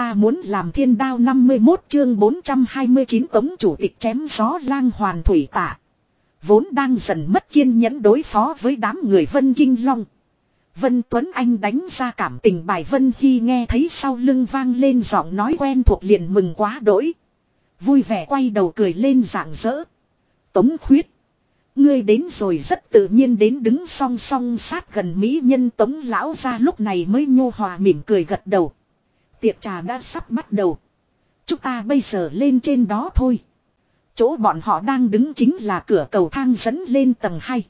ta muốn làm thiên đao 51 chương 429 tống chủ tịch chém gió lang hoàn thủy tạ. Vốn đang dần mất kiên nhẫn đối phó với đám người Vân Kinh Long. Vân Tuấn Anh đánh ra cảm tình bài Vân Hy nghe thấy sau lưng vang lên giọng nói quen thuộc liền mừng quá đỗi. Vui vẻ quay đầu cười lên dạng dỡ. Tống khuyết. Ngươi đến rồi rất tự nhiên đến đứng song song sát gần mỹ nhân tống lão ra lúc này mới nhô hòa mỉm cười gật đầu. Tiệc trà đã sắp bắt đầu. Chúng ta bây giờ lên trên đó thôi. Chỗ bọn họ đang đứng chính là cửa cầu thang dẫn lên tầng 2.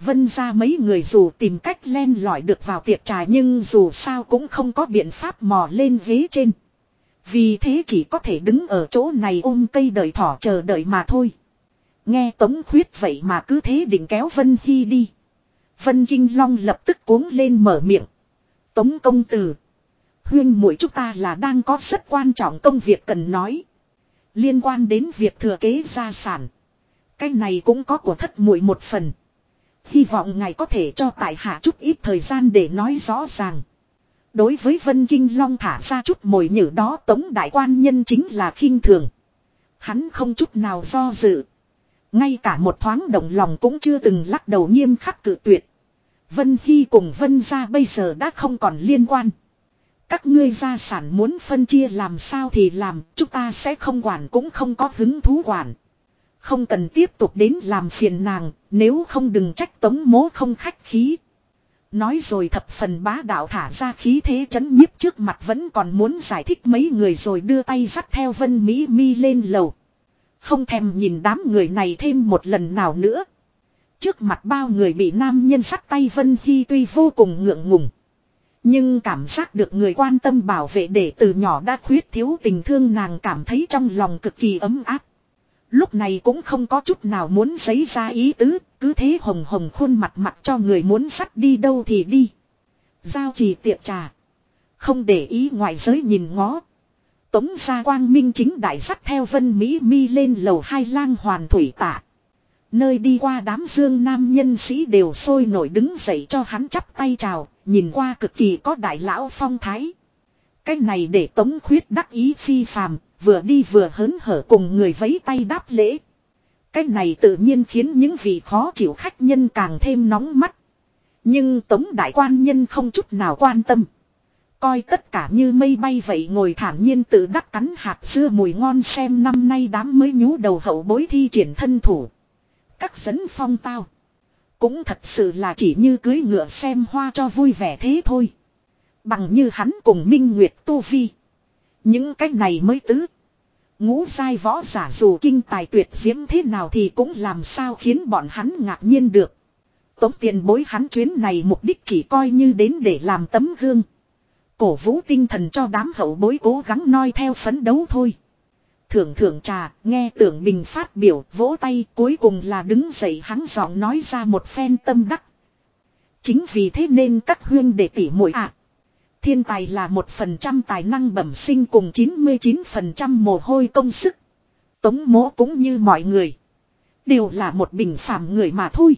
Vân ra mấy người dù tìm cách len lỏi được vào tiệc trà nhưng dù sao cũng không có biện pháp mò lên ghế trên. Vì thế chỉ có thể đứng ở chỗ này ôm cây đợi thỏ chờ đợi mà thôi. Nghe Tống Khuyết vậy mà cứ thế định kéo Vân Hy đi. Vân Kinh Long lập tức cuống lên mở miệng. Tống công tử. Huyên mũi chúng ta là đang có rất quan trọng công việc cần nói. Liên quan đến việc thừa kế gia sản. Cái này cũng có của thất muội một phần. Hy vọng ngài có thể cho tại hạ chút ít thời gian để nói rõ ràng. Đối với Vân Kinh Long thả ra chút mồi nhử đó, tống đại quan nhân chính là khinh thường. Hắn không chút nào do dự. Ngay cả một thoáng động lòng cũng chưa từng lắc đầu nghiêm khắc cự tuyệt. Vân Hy cùng Vân gia bây giờ đã không còn liên quan. Các ngươi gia sản muốn phân chia làm sao thì làm, chúng ta sẽ không quản cũng không có hứng thú quản. Không cần tiếp tục đến làm phiền nàng, nếu không đừng trách tống mố không khách khí. Nói rồi thập phần bá đạo thả ra khí thế chấn nhiếp trước mặt vẫn còn muốn giải thích mấy người rồi đưa tay dắt theo vân mỹ mi lên lầu. Không thèm nhìn đám người này thêm một lần nào nữa. Trước mặt bao người bị nam nhân sắt tay Vân Hy tuy vô cùng ngượng ngùng. Nhưng cảm giác được người quan tâm bảo vệ để từ nhỏ đã khuyết thiếu tình thương nàng cảm thấy trong lòng cực kỳ ấm áp. Lúc này cũng không có chút nào muốn giấy ra ý tứ, cứ thế hồng hồng khuôn mặt mặt cho người muốn sắt đi đâu thì đi. Giao trì tiệc trà. Không để ý ngoại giới nhìn ngó. Tống gia quang minh chính đại sắt theo vân Mỹ mi lên lầu hai lang hoàn thủy tạ. Nơi đi qua đám dương nam nhân sĩ đều sôi nổi đứng dậy cho hắn chắp tay chào, nhìn qua cực kỳ có đại lão phong thái. Cái này để tống khuyết đắc ý phi phàm, vừa đi vừa hớn hở cùng người vấy tay đáp lễ. Cái này tự nhiên khiến những vị khó chịu khách nhân càng thêm nóng mắt. Nhưng tống đại quan nhân không chút nào quan tâm. Coi tất cả như mây bay vậy ngồi thản nhiên tự đắc cắn hạt xưa mùi ngon xem năm nay đám mới nhú đầu hậu bối thi triển thân thủ. Các dẫn phong tao. Cũng thật sự là chỉ như cưới ngựa xem hoa cho vui vẻ thế thôi. Bằng như hắn cùng Minh Nguyệt Tu Vi. Những cách này mới tứ. Ngũ sai võ giả dù kinh tài tuyệt diễm thế nào thì cũng làm sao khiến bọn hắn ngạc nhiên được. Tống tiền bối hắn chuyến này mục đích chỉ coi như đến để làm tấm gương. Cổ vũ tinh thần cho đám hậu bối cố gắng noi theo phấn đấu thôi. Thưởng thưởng trà, nghe tưởng bình phát biểu, vỗ tay cuối cùng là đứng dậy hắn giọng nói ra một phen tâm đắc. Chính vì thế nên các huyên đệ tỷ muội ạ. Thiên tài là một phần trăm tài năng bẩm sinh cùng 99% mồ hôi công sức. Tống mố cũng như mọi người. Đều là một bình phạm người mà thôi.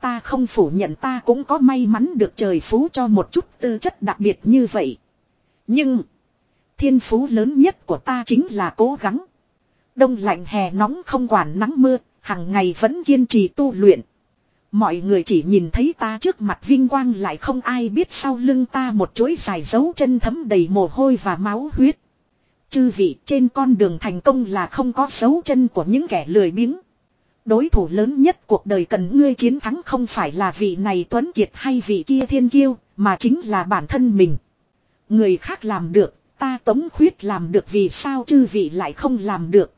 Ta không phủ nhận ta cũng có may mắn được trời phú cho một chút tư chất đặc biệt như vậy. Nhưng. Thiên phú lớn nhất của ta chính là cố gắng. Đông lạnh hè nóng không quản nắng mưa. hàng ngày vẫn kiên trì tu luyện. Mọi người chỉ nhìn thấy ta trước mặt vinh quang lại không ai biết sau lưng ta một chuỗi dài dấu chân thấm đầy mồ hôi và máu huyết. Chư vị trên con đường thành công là không có dấu chân của những kẻ lười biếng. Đối thủ lớn nhất cuộc đời cần ngươi chiến thắng không phải là vị này tuấn kiệt hay vị kia thiên kiêu, mà chính là bản thân mình. Người khác làm được, ta tống khuyết làm được vì sao chư vị lại không làm được.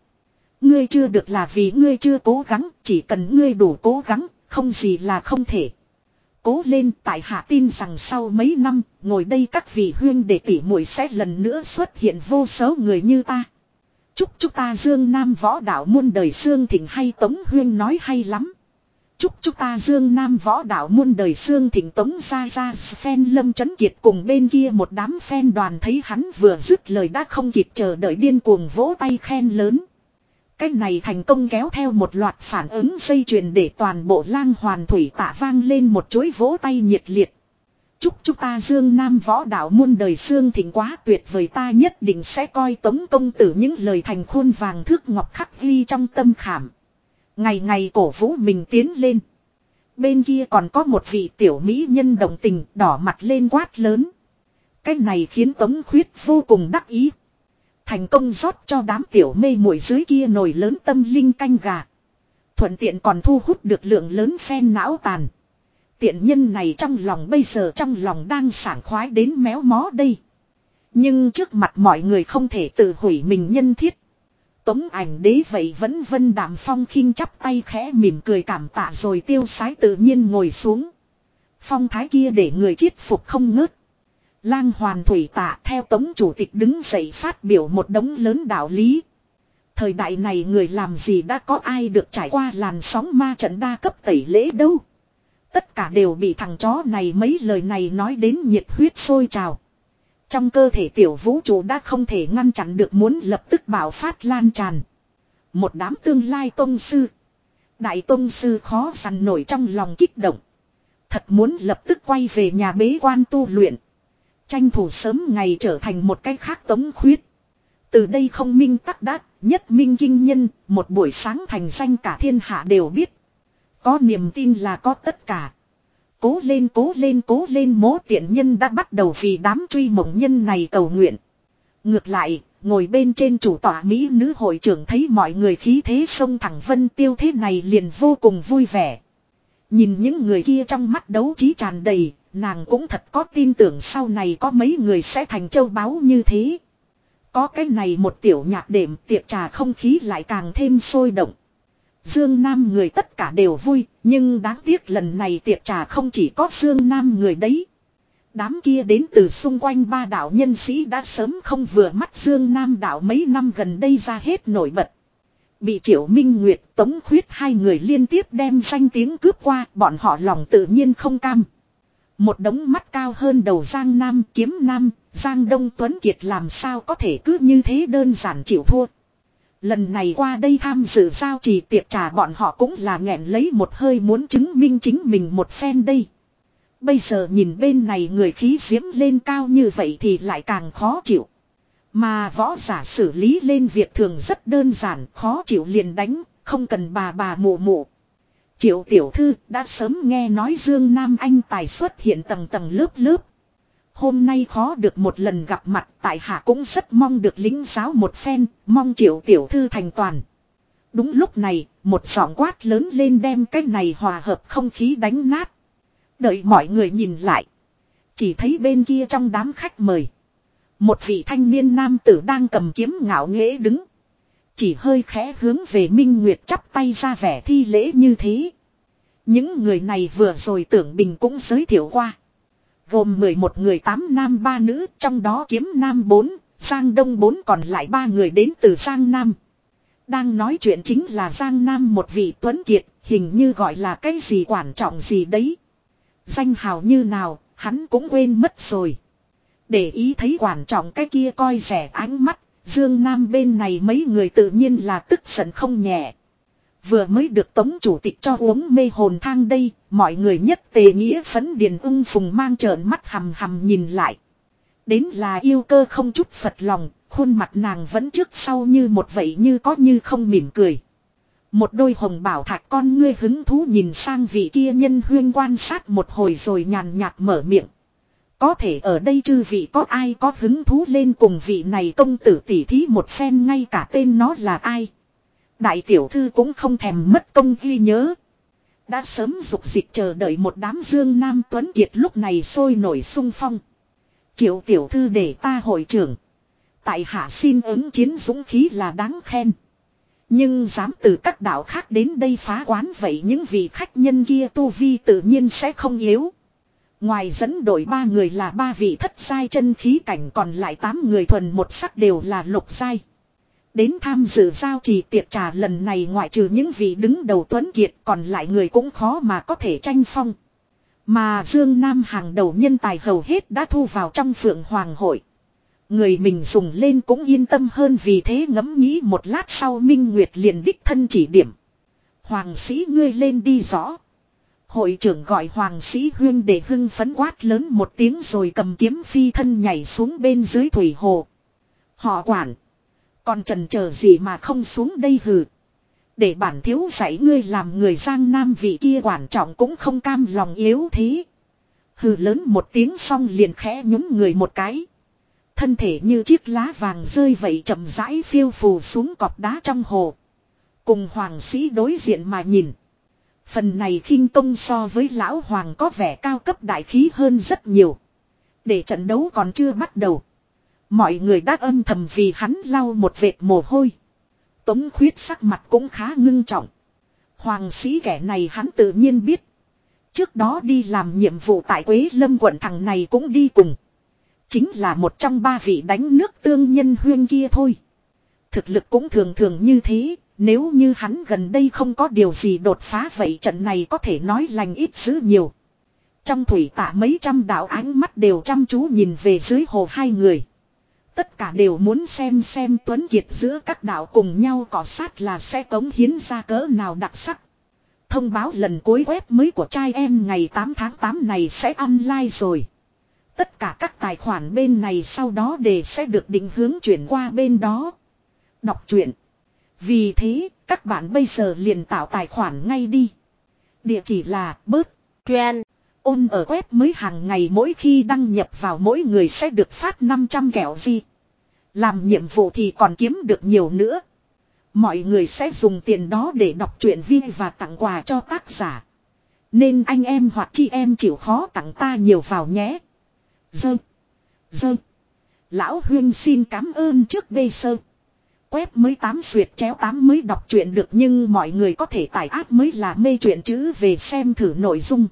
Ngươi chưa được là vì ngươi chưa cố gắng, chỉ cần ngươi đủ cố gắng, không gì là không thể. Cố lên tại hạ tin rằng sau mấy năm, ngồi đây các vị huyên để tỉ muội sẽ lần nữa xuất hiện vô số người như ta. Chúc chúng ta Dương Nam võ đạo muôn đời xương thịnh hay Tống Huyên nói hay lắm. Chúc chúng ta Dương Nam võ đạo muôn đời xương thịnh Tống ra ra phen lâm chấn kiệt cùng bên kia một đám phen đoàn thấy hắn vừa dứt lời đã không kịp chờ đợi điên cuồng vỗ tay khen lớn. Cái này thành công kéo theo một loạt phản ứng dây chuyền để toàn bộ lang hoàn thủy tạ vang lên một chuỗi vỗ tay nhiệt liệt. Chúc chúng ta Dương Nam võ đạo muôn đời xương thịnh quá tuyệt vời ta nhất định sẽ coi tống công tử những lời thành khuôn vàng thước ngọc khắc ghi trong tâm khảm. Ngày ngày cổ vũ mình tiến lên. Bên kia còn có một vị tiểu mỹ nhân đồng tình đỏ mặt lên quát lớn. Cái này khiến tống khuyết vô cùng đắc ý. Thành công rót cho đám tiểu mê muội dưới kia nồi lớn tâm linh canh gà. Thuận tiện còn thu hút được lượng lớn phen não tàn. Tiện nhân này trong lòng bây giờ trong lòng đang sảng khoái đến méo mó đây. Nhưng trước mặt mọi người không thể tự hủy mình nhân thiết. Tống ảnh đế vậy vẫn vân đạm phong khinh chắp tay khẽ mỉm cười cảm tạ rồi tiêu sái tự nhiên ngồi xuống. Phong thái kia để người chiết phục không ngớt. Lang hoàn thủy tạ theo tống chủ tịch đứng dậy phát biểu một đống lớn đạo lý. Thời đại này người làm gì đã có ai được trải qua làn sóng ma trận đa cấp tẩy lễ đâu. Tất cả đều bị thằng chó này mấy lời này nói đến nhiệt huyết sôi trào. Trong cơ thể tiểu vũ trụ đã không thể ngăn chặn được muốn lập tức bảo phát lan tràn. Một đám tương lai tôn sư. Đại tôn sư khó dằn nổi trong lòng kích động. Thật muốn lập tức quay về nhà bế quan tu luyện. Tranh thủ sớm ngày trở thành một cái khác tống khuyết. Từ đây không minh tắc đát, nhất minh kinh nhân, một buổi sáng thành danh cả thiên hạ đều biết. Có niềm tin là có tất cả. Cố lên cố lên cố lên mố tiện nhân đã bắt đầu vì đám truy mộng nhân này cầu nguyện. Ngược lại, ngồi bên trên chủ tọa Mỹ nữ hội trưởng thấy mọi người khí thế sông thẳng vân tiêu thế này liền vô cùng vui vẻ. Nhìn những người kia trong mắt đấu trí tràn đầy, nàng cũng thật có tin tưởng sau này có mấy người sẽ thành châu báu như thế. Có cái này một tiểu nhạc đệm tiệc trà không khí lại càng thêm sôi động. Dương Nam người tất cả đều vui, nhưng đáng tiếc lần này tiệc trà không chỉ có Dương Nam người đấy. Đám kia đến từ xung quanh ba đạo nhân sĩ đã sớm không vừa mắt Dương Nam đạo mấy năm gần đây ra hết nổi bật. Bị Triệu Minh Nguyệt tống khuyết hai người liên tiếp đem danh tiếng cướp qua, bọn họ lòng tự nhiên không cam. Một đống mắt cao hơn đầu Giang Nam kiếm Nam, Giang Đông Tuấn Kiệt làm sao có thể cứ như thế đơn giản chịu thua. Lần này qua đây tham dự giao trì tiệc trà bọn họ cũng là nghẹn lấy một hơi muốn chứng minh chính mình một phen đây. Bây giờ nhìn bên này người khí diễm lên cao như vậy thì lại càng khó chịu. Mà võ giả xử lý lên việc thường rất đơn giản, khó chịu liền đánh, không cần bà bà mụ mụ. Triệu tiểu thư đã sớm nghe nói Dương Nam Anh tài xuất hiện tầng tầng lớp lớp. Hôm nay khó được một lần gặp mặt tại hạ cũng rất mong được lính giáo một phen, mong triệu tiểu thư thành toàn. Đúng lúc này, một giọng quát lớn lên đem cái này hòa hợp không khí đánh nát. Đợi mọi người nhìn lại. Chỉ thấy bên kia trong đám khách mời. Một vị thanh niên nam tử đang cầm kiếm ngạo nghễ đứng. Chỉ hơi khẽ hướng về Minh Nguyệt chắp tay ra vẻ thi lễ như thế. Những người này vừa rồi tưởng bình cũng giới thiệu qua. Gồm 11 người 8 nam 3 nữ, trong đó kiếm nam 4, Giang Đông 4 còn lại 3 người đến từ Giang Nam. Đang nói chuyện chính là Giang Nam một vị tuấn kiệt, hình như gọi là cái gì quan trọng gì đấy. Danh hào như nào, hắn cũng quên mất rồi. Để ý thấy quan trọng cái kia coi rẻ ánh mắt, Dương Nam bên này mấy người tự nhiên là tức giận không nhẹ. Vừa mới được tống chủ tịch cho uống mê hồn thang đây, mọi người nhất tề nghĩa phấn điền ung phùng mang trợn mắt hầm hầm nhìn lại. Đến là yêu cơ không chút phật lòng, khuôn mặt nàng vẫn trước sau như một vậy như có như không mỉm cười. Một đôi hồng bảo thạch con ngươi hứng thú nhìn sang vị kia nhân huyên quan sát một hồi rồi nhàn nhạt mở miệng. Có thể ở đây chư vị có ai có hứng thú lên cùng vị này công tử tỉ thí một phen ngay cả tên nó là ai. Đại tiểu thư cũng không thèm mất công ghi nhớ. Đã sớm dục dịch chờ đợi một đám dương nam tuấn kiệt lúc này sôi nổi sung phong. Triệu tiểu thư để ta hội trưởng. Tại hạ xin ứng chiến dũng khí là đáng khen. Nhưng dám từ các đạo khác đến đây phá quán vậy những vị khách nhân kia tu vi tự nhiên sẽ không yếu. Ngoài dẫn đội ba người là ba vị thất sai chân khí cảnh còn lại tám người thuần một sắc đều là lục sai. Đến tham dự giao trì tiệc trà lần này ngoại trừ những vị đứng đầu tuấn kiệt còn lại người cũng khó mà có thể tranh phong. Mà Dương Nam hàng đầu nhân tài hầu hết đã thu vào trong phượng hoàng hội. Người mình dùng lên cũng yên tâm hơn vì thế ngẫm nghĩ một lát sau Minh Nguyệt liền đích thân chỉ điểm. Hoàng sĩ ngươi lên đi rõ. Hội trưởng gọi Hoàng Sĩ Huyên để hưng phấn quát lớn một tiếng rồi cầm kiếm phi thân nhảy xuống bên dưới thủy hồ. Họ quản. Còn trần chờ gì mà không xuống đây hừ. Để bản thiếu dạy ngươi làm người giang nam vị kia quản trọng cũng không cam lòng yếu thế. Hừ lớn một tiếng xong liền khẽ nhún người một cái. Thân thể như chiếc lá vàng rơi vậy chậm rãi phiêu phù xuống cọp đá trong hồ. Cùng hoàng sĩ đối diện mà nhìn. Phần này khinh công so với lão hoàng có vẻ cao cấp đại khí hơn rất nhiều. Để trận đấu còn chưa bắt đầu. Mọi người đã âm thầm vì hắn lau một vệt mồ hôi. Tống khuyết sắc mặt cũng khá ngưng trọng. Hoàng sĩ kẻ này hắn tự nhiên biết. Trước đó đi làm nhiệm vụ tại Quế Lâm quận thằng này cũng đi cùng. Chính là một trong ba vị đánh nước tương nhân huyên kia thôi. Thực lực cũng thường thường như thế, nếu như hắn gần đây không có điều gì đột phá vậy trận này có thể nói lành ít dữ nhiều. Trong thủy tạ mấy trăm đạo ánh mắt đều chăm chú nhìn về dưới hồ hai người. Tất cả đều muốn xem xem Tuấn Kiệt giữa các đạo cùng nhau cọ sát là sẽ cống hiến ra cỡ nào đặc sắc. Thông báo lần cuối web mới của trai em ngày 8 tháng 8 này sẽ online rồi. Tất cả các tài khoản bên này sau đó để sẽ được định hướng chuyển qua bên đó. Đọc truyện. Vì thế, các bạn bây giờ liền tạo tài khoản ngay đi. Địa chỉ là bớt, trend, ôn ở web mới hàng ngày mỗi khi đăng nhập vào mỗi người sẽ được phát 500 kẹo gì. Làm nhiệm vụ thì còn kiếm được nhiều nữa. Mọi người sẽ dùng tiền đó để đọc truyện vi và tặng quà cho tác giả. Nên anh em hoặc chị em chịu khó tặng ta nhiều vào nhé. Dơ. Dơ. Lão Huyên xin cảm ơn trước đây sơ. Web mới tám xuyệt chéo tám mới đọc truyện được nhưng mọi người có thể tải áp mới là mê truyện chữ về xem thử nội dung.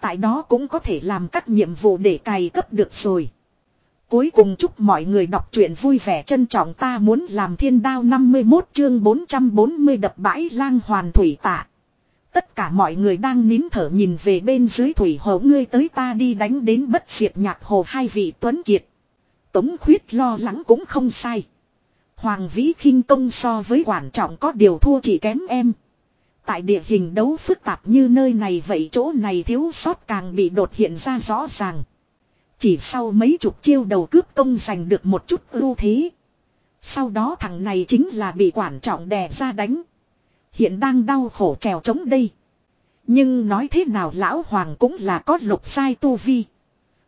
Tại đó cũng có thể làm các nhiệm vụ để cày cấp được rồi. Cuối cùng chúc mọi người đọc truyện vui vẻ trân trọng ta muốn làm thiên đao 51 chương 440 đập bãi lang hoàn thủy tạ. Tất cả mọi người đang nín thở nhìn về bên dưới thủy hồ, ngươi tới ta đi đánh đến bất diệt nhạc hồ hai vị tuấn kiệt. Tống khuyết lo lắng cũng không sai. Hoàng vĩ khinh công so với quản trọng có điều thua chỉ kém em. Tại địa hình đấu phức tạp như nơi này vậy chỗ này thiếu sót càng bị đột hiện ra rõ ràng. Chỉ sau mấy chục chiêu đầu cướp công giành được một chút ưu thế. Sau đó thằng này chính là bị quản trọng đè ra đánh. Hiện đang đau khổ trèo chống đây. Nhưng nói thế nào lão hoàng cũng là có lục sai tu vi.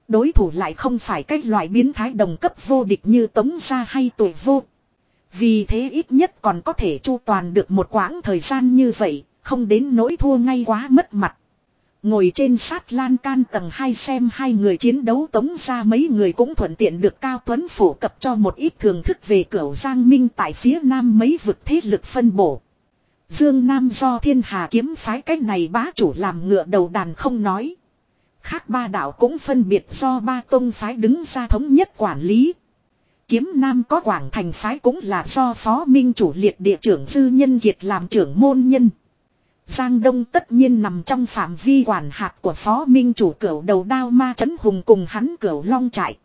Đối thủ lại không phải cái loại biến thái đồng cấp vô địch như tống gia hay tuổi vô. Vì thế ít nhất còn có thể chu toàn được một quãng thời gian như vậy, không đến nỗi thua ngay quá mất mặt. Ngồi trên sát lan can tầng 2 xem hai người chiến đấu tống ra mấy người cũng thuận tiện được Cao Tuấn phổ cập cho một ít thưởng thức về cửu Giang Minh tại phía nam mấy vực thế lực phân bổ. Dương Nam do thiên hà kiếm phái cách này bá chủ làm ngựa đầu đàn không nói. Khác ba đạo cũng phân biệt do ba tông phái đứng ra thống nhất quản lý. Kiếm Nam có Quảng Thành phái cũng là do Phó Minh chủ liệt địa trưởng sư Nhân Kiệt làm trưởng môn nhân. Giang Đông tất nhiên nằm trong phạm vi quản hạt của Phó Minh chủ cửu đầu đao ma chấn hùng cùng hắn cửu long trại.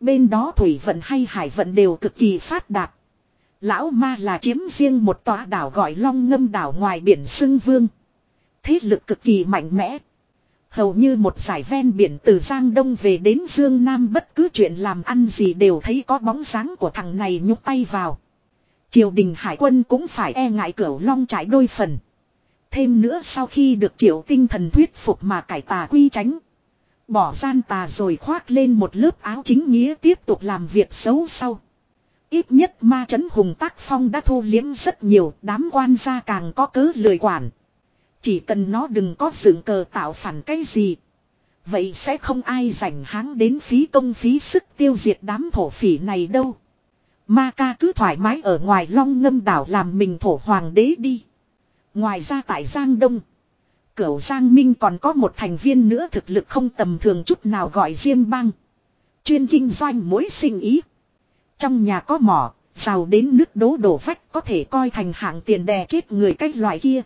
Bên đó thủy vận hay hải vận đều cực kỳ phát đạt. Lão ma là chiếm riêng một tòa đảo gọi long ngâm đảo ngoài biển Sưng Vương. Thế lực cực kỳ mạnh mẽ. Hầu như một giải ven biển từ Giang Đông về đến Dương Nam, bất cứ chuyện làm ăn gì đều thấy có bóng dáng của thằng này nhúc tay vào. Triều đình hải quân cũng phải e ngại cửu long trải đôi phần. Thêm nữa sau khi được triệu tinh thần thuyết phục mà cải tà quy tránh. Bỏ gian tà rồi khoác lên một lớp áo chính nghĩa tiếp tục làm việc xấu sau. Ít nhất ma chấn hùng tác phong đã thu liếm rất nhiều, đám quan gia càng có cớ lười quản. Chỉ cần nó đừng có dựng cờ tạo phản cái gì. Vậy sẽ không ai rảnh háng đến phí công phí sức tiêu diệt đám thổ phỉ này đâu. Ma ca cứ thoải mái ở ngoài long ngâm đảo làm mình thổ hoàng đế đi. Ngoài ra tại Giang Đông. Cửu Giang Minh còn có một thành viên nữa thực lực không tầm thường chút nào gọi Diêm Bang. Chuyên kinh doanh mối sinh ý. Trong nhà có mỏ, giàu đến nước đố đổ vách có thể coi thành hạng tiền đè chết người cách loại kia.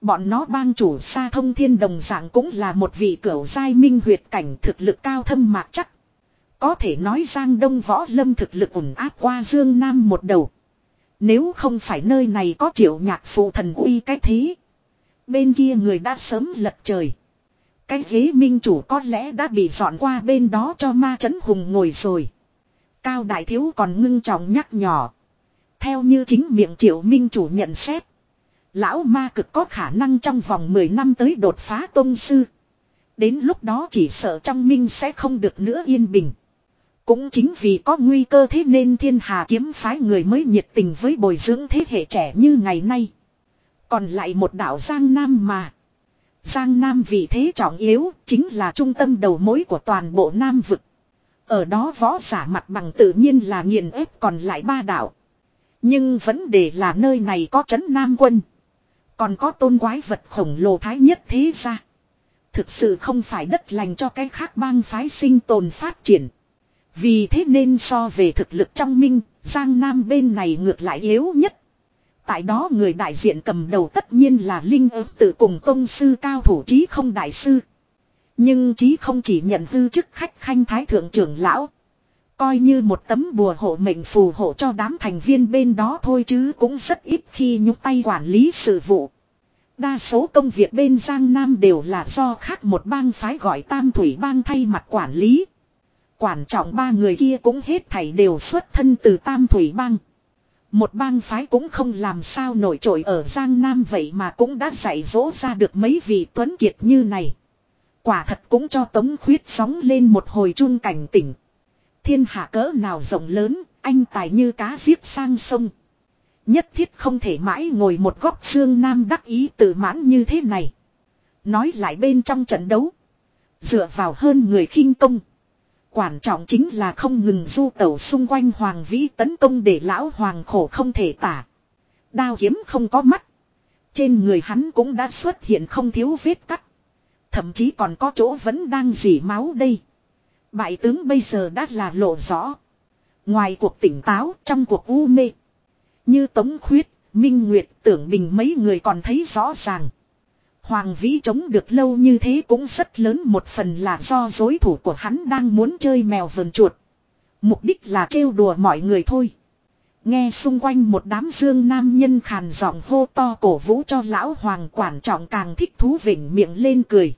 Bọn nó bang chủ xa thông thiên đồng dạng cũng là một vị cửu giai minh huyệt cảnh thực lực cao thâm mạc chắc. Có thể nói Giang Đông Võ Lâm thực lực ủng áp qua Dương Nam một đầu. Nếu không phải nơi này có triệu nhạc phụ thần uy cái thế. Bên kia người đã sớm lật trời. Cái ghế minh chủ có lẽ đã bị dọn qua bên đó cho ma chấn hùng ngồi rồi. Cao đại thiếu còn ngưng trọng nhắc nhỏ. Theo như chính miệng triệu minh chủ nhận xét. Lão ma cực có khả năng trong vòng 10 năm tới đột phá tôn sư. Đến lúc đó chỉ sợ trong minh sẽ không được nữa yên bình. Cũng chính vì có nguy cơ thế nên thiên hà kiếm phái người mới nhiệt tình với bồi dưỡng thế hệ trẻ như ngày nay. Còn lại một đảo Giang Nam mà. Giang Nam vì thế trọng yếu chính là trung tâm đầu mối của toàn bộ Nam vực. Ở đó võ giả mặt bằng tự nhiên là nghiền ép còn lại ba đảo. Nhưng vấn đề là nơi này có chấn Nam quân. Còn có tôn quái vật khổng lồ thái nhất thế ra. Thực sự không phải đất lành cho cái khác bang phái sinh tồn phát triển. Vì thế nên so về thực lực trong minh, Giang Nam bên này ngược lại yếu nhất. Tại đó người đại diện cầm đầu tất nhiên là Linh ứng tự cùng tôn sư cao thủ trí không đại sư. Nhưng trí không chỉ nhận hư chức khách khanh thái thượng trưởng lão. Coi như một tấm bùa hộ mệnh phù hộ cho đám thành viên bên đó thôi chứ cũng rất ít khi nhúc tay quản lý sự vụ. Đa số công việc bên Giang Nam đều là do khác một bang phái gọi Tam Thủy bang thay mặt quản lý. Quản trọng ba người kia cũng hết thảy đều xuất thân từ Tam Thủy bang. Một bang phái cũng không làm sao nổi trội ở Giang Nam vậy mà cũng đã dạy dỗ ra được mấy vị tuấn kiệt như này. Quả thật cũng cho Tống Khuyết sóng lên một hồi chun cảnh tỉnh. Thiên hạ cỡ nào rộng lớn, anh tài như cá giết sang sông. Nhất thiết không thể mãi ngồi một góc xương nam đắc ý tự mãn như thế này. Nói lại bên trong trận đấu. Dựa vào hơn người khinh công. Quan trọng chính là không ngừng du tẩu xung quanh hoàng vĩ tấn công để lão hoàng khổ không thể tả. Đao kiếm không có mắt. Trên người hắn cũng đã xuất hiện không thiếu vết cắt. Thậm chí còn có chỗ vẫn đang dỉ máu đây. Bại tướng bây giờ đã là lộ rõ. Ngoài cuộc tỉnh táo, trong cuộc u mê. Như Tống Khuyết, Minh Nguyệt tưởng bình mấy người còn thấy rõ ràng. Hoàng Vĩ chống được lâu như thế cũng rất lớn một phần là do dối thủ của hắn đang muốn chơi mèo vườn chuột. Mục đích là trêu đùa mọi người thôi. Nghe xung quanh một đám dương nam nhân khàn giọng hô to cổ vũ cho lão hoàng quản trọng càng thích thú vỉnh miệng lên cười.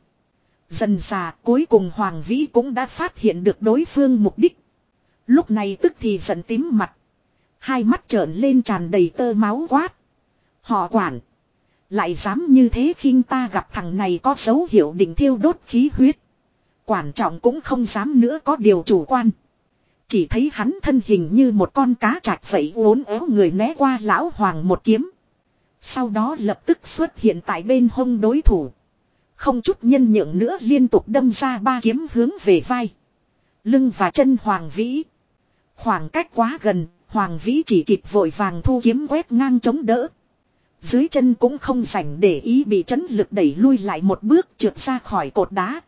Dần già cuối cùng hoàng vĩ cũng đã phát hiện được đối phương mục đích. Lúc này tức thì giận tím mặt. Hai mắt trợn lên tràn đầy tơ máu quát. Họ quản. Lại dám như thế khinh ta gặp thằng này có dấu hiệu định thiêu đốt khí huyết. Quản trọng cũng không dám nữa có điều chủ quan. Chỉ thấy hắn thân hình như một con cá chạch vậy uốn éo người né qua lão hoàng một kiếm. Sau đó lập tức xuất hiện tại bên hông đối thủ. Không chút nhân nhượng nữa liên tục đâm ra ba kiếm hướng về vai. Lưng và chân hoàng vĩ. Khoảng cách quá gần, hoàng vĩ chỉ kịp vội vàng thu kiếm quét ngang chống đỡ. Dưới chân cũng không rảnh để ý bị chấn lực đẩy lui lại một bước trượt ra khỏi cột đá.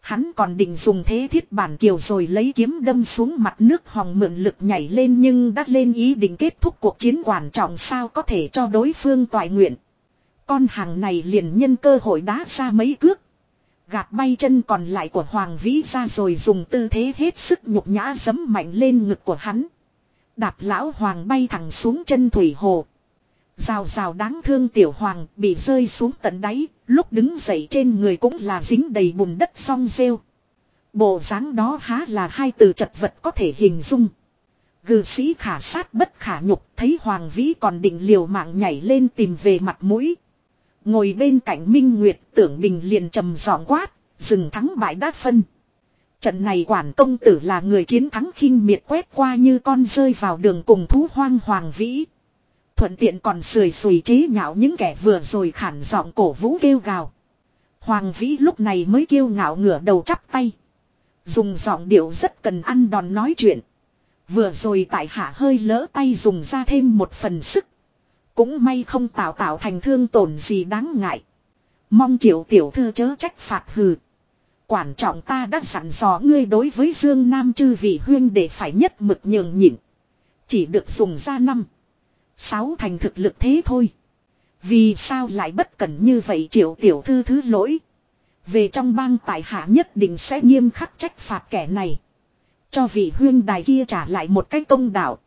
Hắn còn định dùng thế thiết bản kiều rồi lấy kiếm đâm xuống mặt nước hòng mượn lực nhảy lên nhưng đã lên ý định kết thúc cuộc chiến quan trọng sao có thể cho đối phương toại nguyện. Con hàng này liền nhân cơ hội đá ra mấy cước. Gạt bay chân còn lại của Hoàng Vĩ ra rồi dùng tư thế hết sức nhục nhã giấm mạnh lên ngực của hắn. Đạp lão Hoàng bay thẳng xuống chân thủy hồ. Rào rào đáng thương tiểu hoàng bị rơi xuống tận đáy, lúc đứng dậy trên người cũng là dính đầy bùn đất song rêu. Bộ dáng đó há là hai từ chật vật có thể hình dung. Gừ sĩ khả sát bất khả nhục thấy hoàng vĩ còn định liều mạng nhảy lên tìm về mặt mũi. Ngồi bên cạnh Minh Nguyệt tưởng bình liền trầm giọng quát, dừng thắng bại đã phân. Trận này quản công tử là người chiến thắng khinh miệt quét qua như con rơi vào đường cùng thú hoang hoàng vĩ. Thuận tiện còn sười sùi chế nhạo những kẻ vừa rồi khản giọng cổ vũ kêu gào. Hoàng vĩ lúc này mới kêu ngạo ngửa đầu chắp tay. Dùng giọng điệu rất cần ăn đòn nói chuyện. Vừa rồi tại hạ hơi lỡ tay dùng ra thêm một phần sức. Cũng may không tạo tạo thành thương tổn gì đáng ngại. Mong triệu tiểu thư chớ trách phạt hừ. Quản trọng ta đã sẵn dò ngươi đối với Dương Nam chư vị huyên để phải nhất mực nhường nhịn. Chỉ được dùng ra năm. Sáu thành thực lực thế thôi. Vì sao lại bất cẩn như vậy triệu tiểu thư thứ lỗi. Về trong bang tài hạ nhất định sẽ nghiêm khắc trách phạt kẻ này. Cho vị huyên đài kia trả lại một cách công đạo.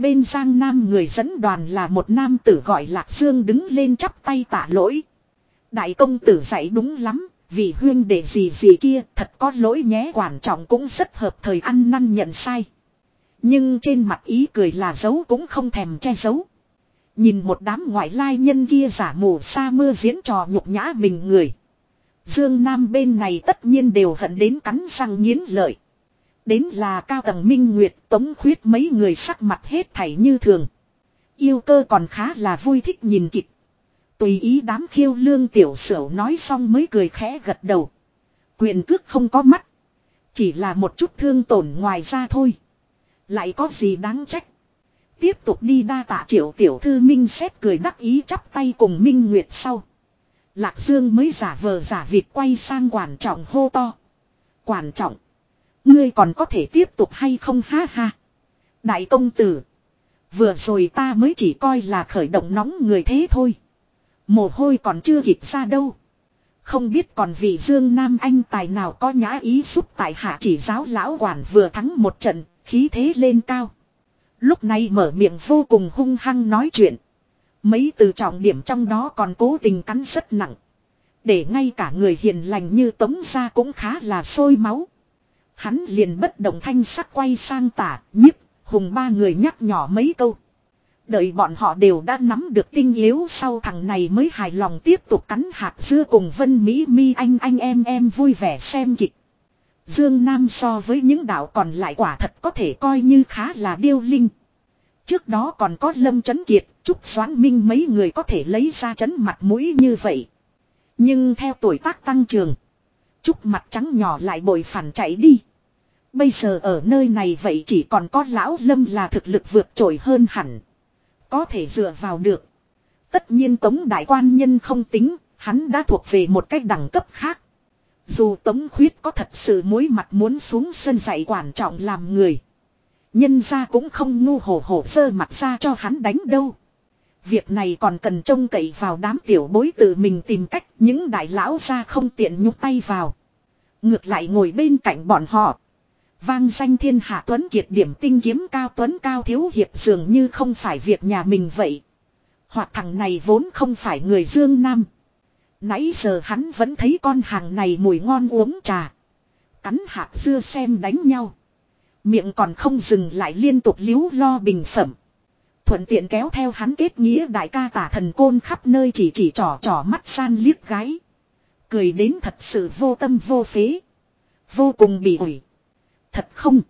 Bên Giang Nam người dẫn đoàn là một nam tử gọi Lạc Dương đứng lên chắp tay tạ lỗi. Đại công tử dạy đúng lắm, vì huyên để gì gì kia thật có lỗi nhé quan trọng cũng rất hợp thời ăn năn nhận sai. Nhưng trên mặt ý cười là giấu cũng không thèm che giấu. Nhìn một đám ngoại lai nhân kia giả mù sa mưa diễn trò nhục nhã mình người. Dương Nam bên này tất nhiên đều hận đến cắn răng nghiến lợi. Đến là cao tầng minh nguyệt, tống khuyết mấy người sắc mặt hết thảy như thường. Yêu cơ còn khá là vui thích nhìn kịch. Tùy ý đám khiêu lương tiểu sửu nói xong mới cười khẽ gật đầu. Quyền cước không có mắt. Chỉ là một chút thương tổn ngoài ra thôi. Lại có gì đáng trách. Tiếp tục đi đa tạ triệu tiểu thư minh xét cười đắc ý chắp tay cùng minh nguyệt sau. Lạc Dương mới giả vờ giả vịt quay sang quản trọng hô to. Quản trọng. Ngươi còn có thể tiếp tục hay không ha ha. Đại công tử. Vừa rồi ta mới chỉ coi là khởi động nóng người thế thôi. Mồ hôi còn chưa kịp ra đâu. Không biết còn vị Dương Nam Anh tài nào có nhã ý giúp tại hạ chỉ giáo lão quản vừa thắng một trận, khí thế lên cao. Lúc này mở miệng vô cùng hung hăng nói chuyện. Mấy từ trọng điểm trong đó còn cố tình cắn rất nặng. Để ngay cả người hiền lành như tống gia cũng khá là sôi máu. Hắn liền bất động thanh sắc quay sang tả, nhiếp, hùng ba người nhắc nhỏ mấy câu. Đợi bọn họ đều đã nắm được tinh yếu sau thằng này mới hài lòng tiếp tục cắn hạt dưa cùng Vân Mỹ Mi anh anh em em vui vẻ xem kịch. Dương Nam so với những đạo còn lại quả thật có thể coi như khá là điêu linh. Trước đó còn có Lâm Chấn Kiệt, Trúc Doãn Minh mấy người có thể lấy ra chấn mặt mũi như vậy. Nhưng theo tuổi tác tăng trường, Trúc mặt trắng nhỏ lại bồi phản chạy đi. Bây giờ ở nơi này vậy chỉ còn có lão Lâm là thực lực vượt trội hơn hẳn. Có thể dựa vào được. Tất nhiên Tống Đại Quan Nhân không tính, hắn đã thuộc về một cách đẳng cấp khác. Dù Tống Khuyết có thật sự mối mặt muốn xuống sân dạy quản trọng làm người. Nhân ra cũng không ngu hổ hổ sơ mặt ra cho hắn đánh đâu. Việc này còn cần trông cậy vào đám tiểu bối tự mình tìm cách những đại lão ra không tiện nhúc tay vào. Ngược lại ngồi bên cạnh bọn họ. Vang danh thiên hạ tuấn kiệt điểm tinh kiếm cao tuấn cao thiếu hiệp dường như không phải việc nhà mình vậy. Hoặc thằng này vốn không phải người dương nam. Nãy giờ hắn vẫn thấy con hàng này mùi ngon uống trà. Cắn hạt dưa xem đánh nhau. Miệng còn không dừng lại liên tục liếu lo bình phẩm. Thuận tiện kéo theo hắn kết nghĩa đại ca tả thần côn khắp nơi chỉ chỉ trỏ trỏ mắt san liếc gái. Cười đến thật sự vô tâm vô phế. Vô cùng bị ủi. Thật không?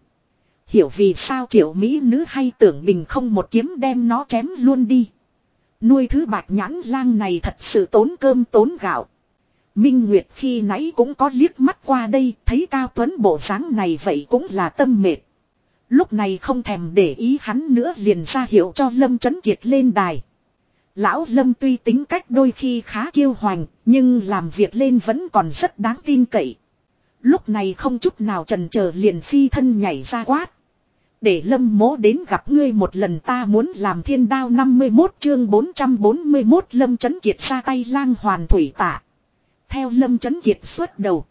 Hiểu vì sao triệu mỹ nữ hay tưởng mình không một kiếm đem nó chém luôn đi. Nuôi thứ bạc nhãn lang này thật sự tốn cơm tốn gạo. Minh Nguyệt khi nãy cũng có liếc mắt qua đây, thấy Cao Tuấn bộ dáng này vậy cũng là tâm mệt. Lúc này không thèm để ý hắn nữa liền ra hiệu cho Lâm Trấn Kiệt lên đài. Lão Lâm tuy tính cách đôi khi khá kiêu hoành, nhưng làm việc lên vẫn còn rất đáng tin cậy. Lúc này không chút nào trần chờ liền phi thân nhảy ra quát. Để lâm mố đến gặp ngươi một lần ta muốn làm thiên đao 51 chương 441 lâm chấn kiệt ra tay lang hoàn thủy tả Theo lâm chấn kiệt xuất đầu.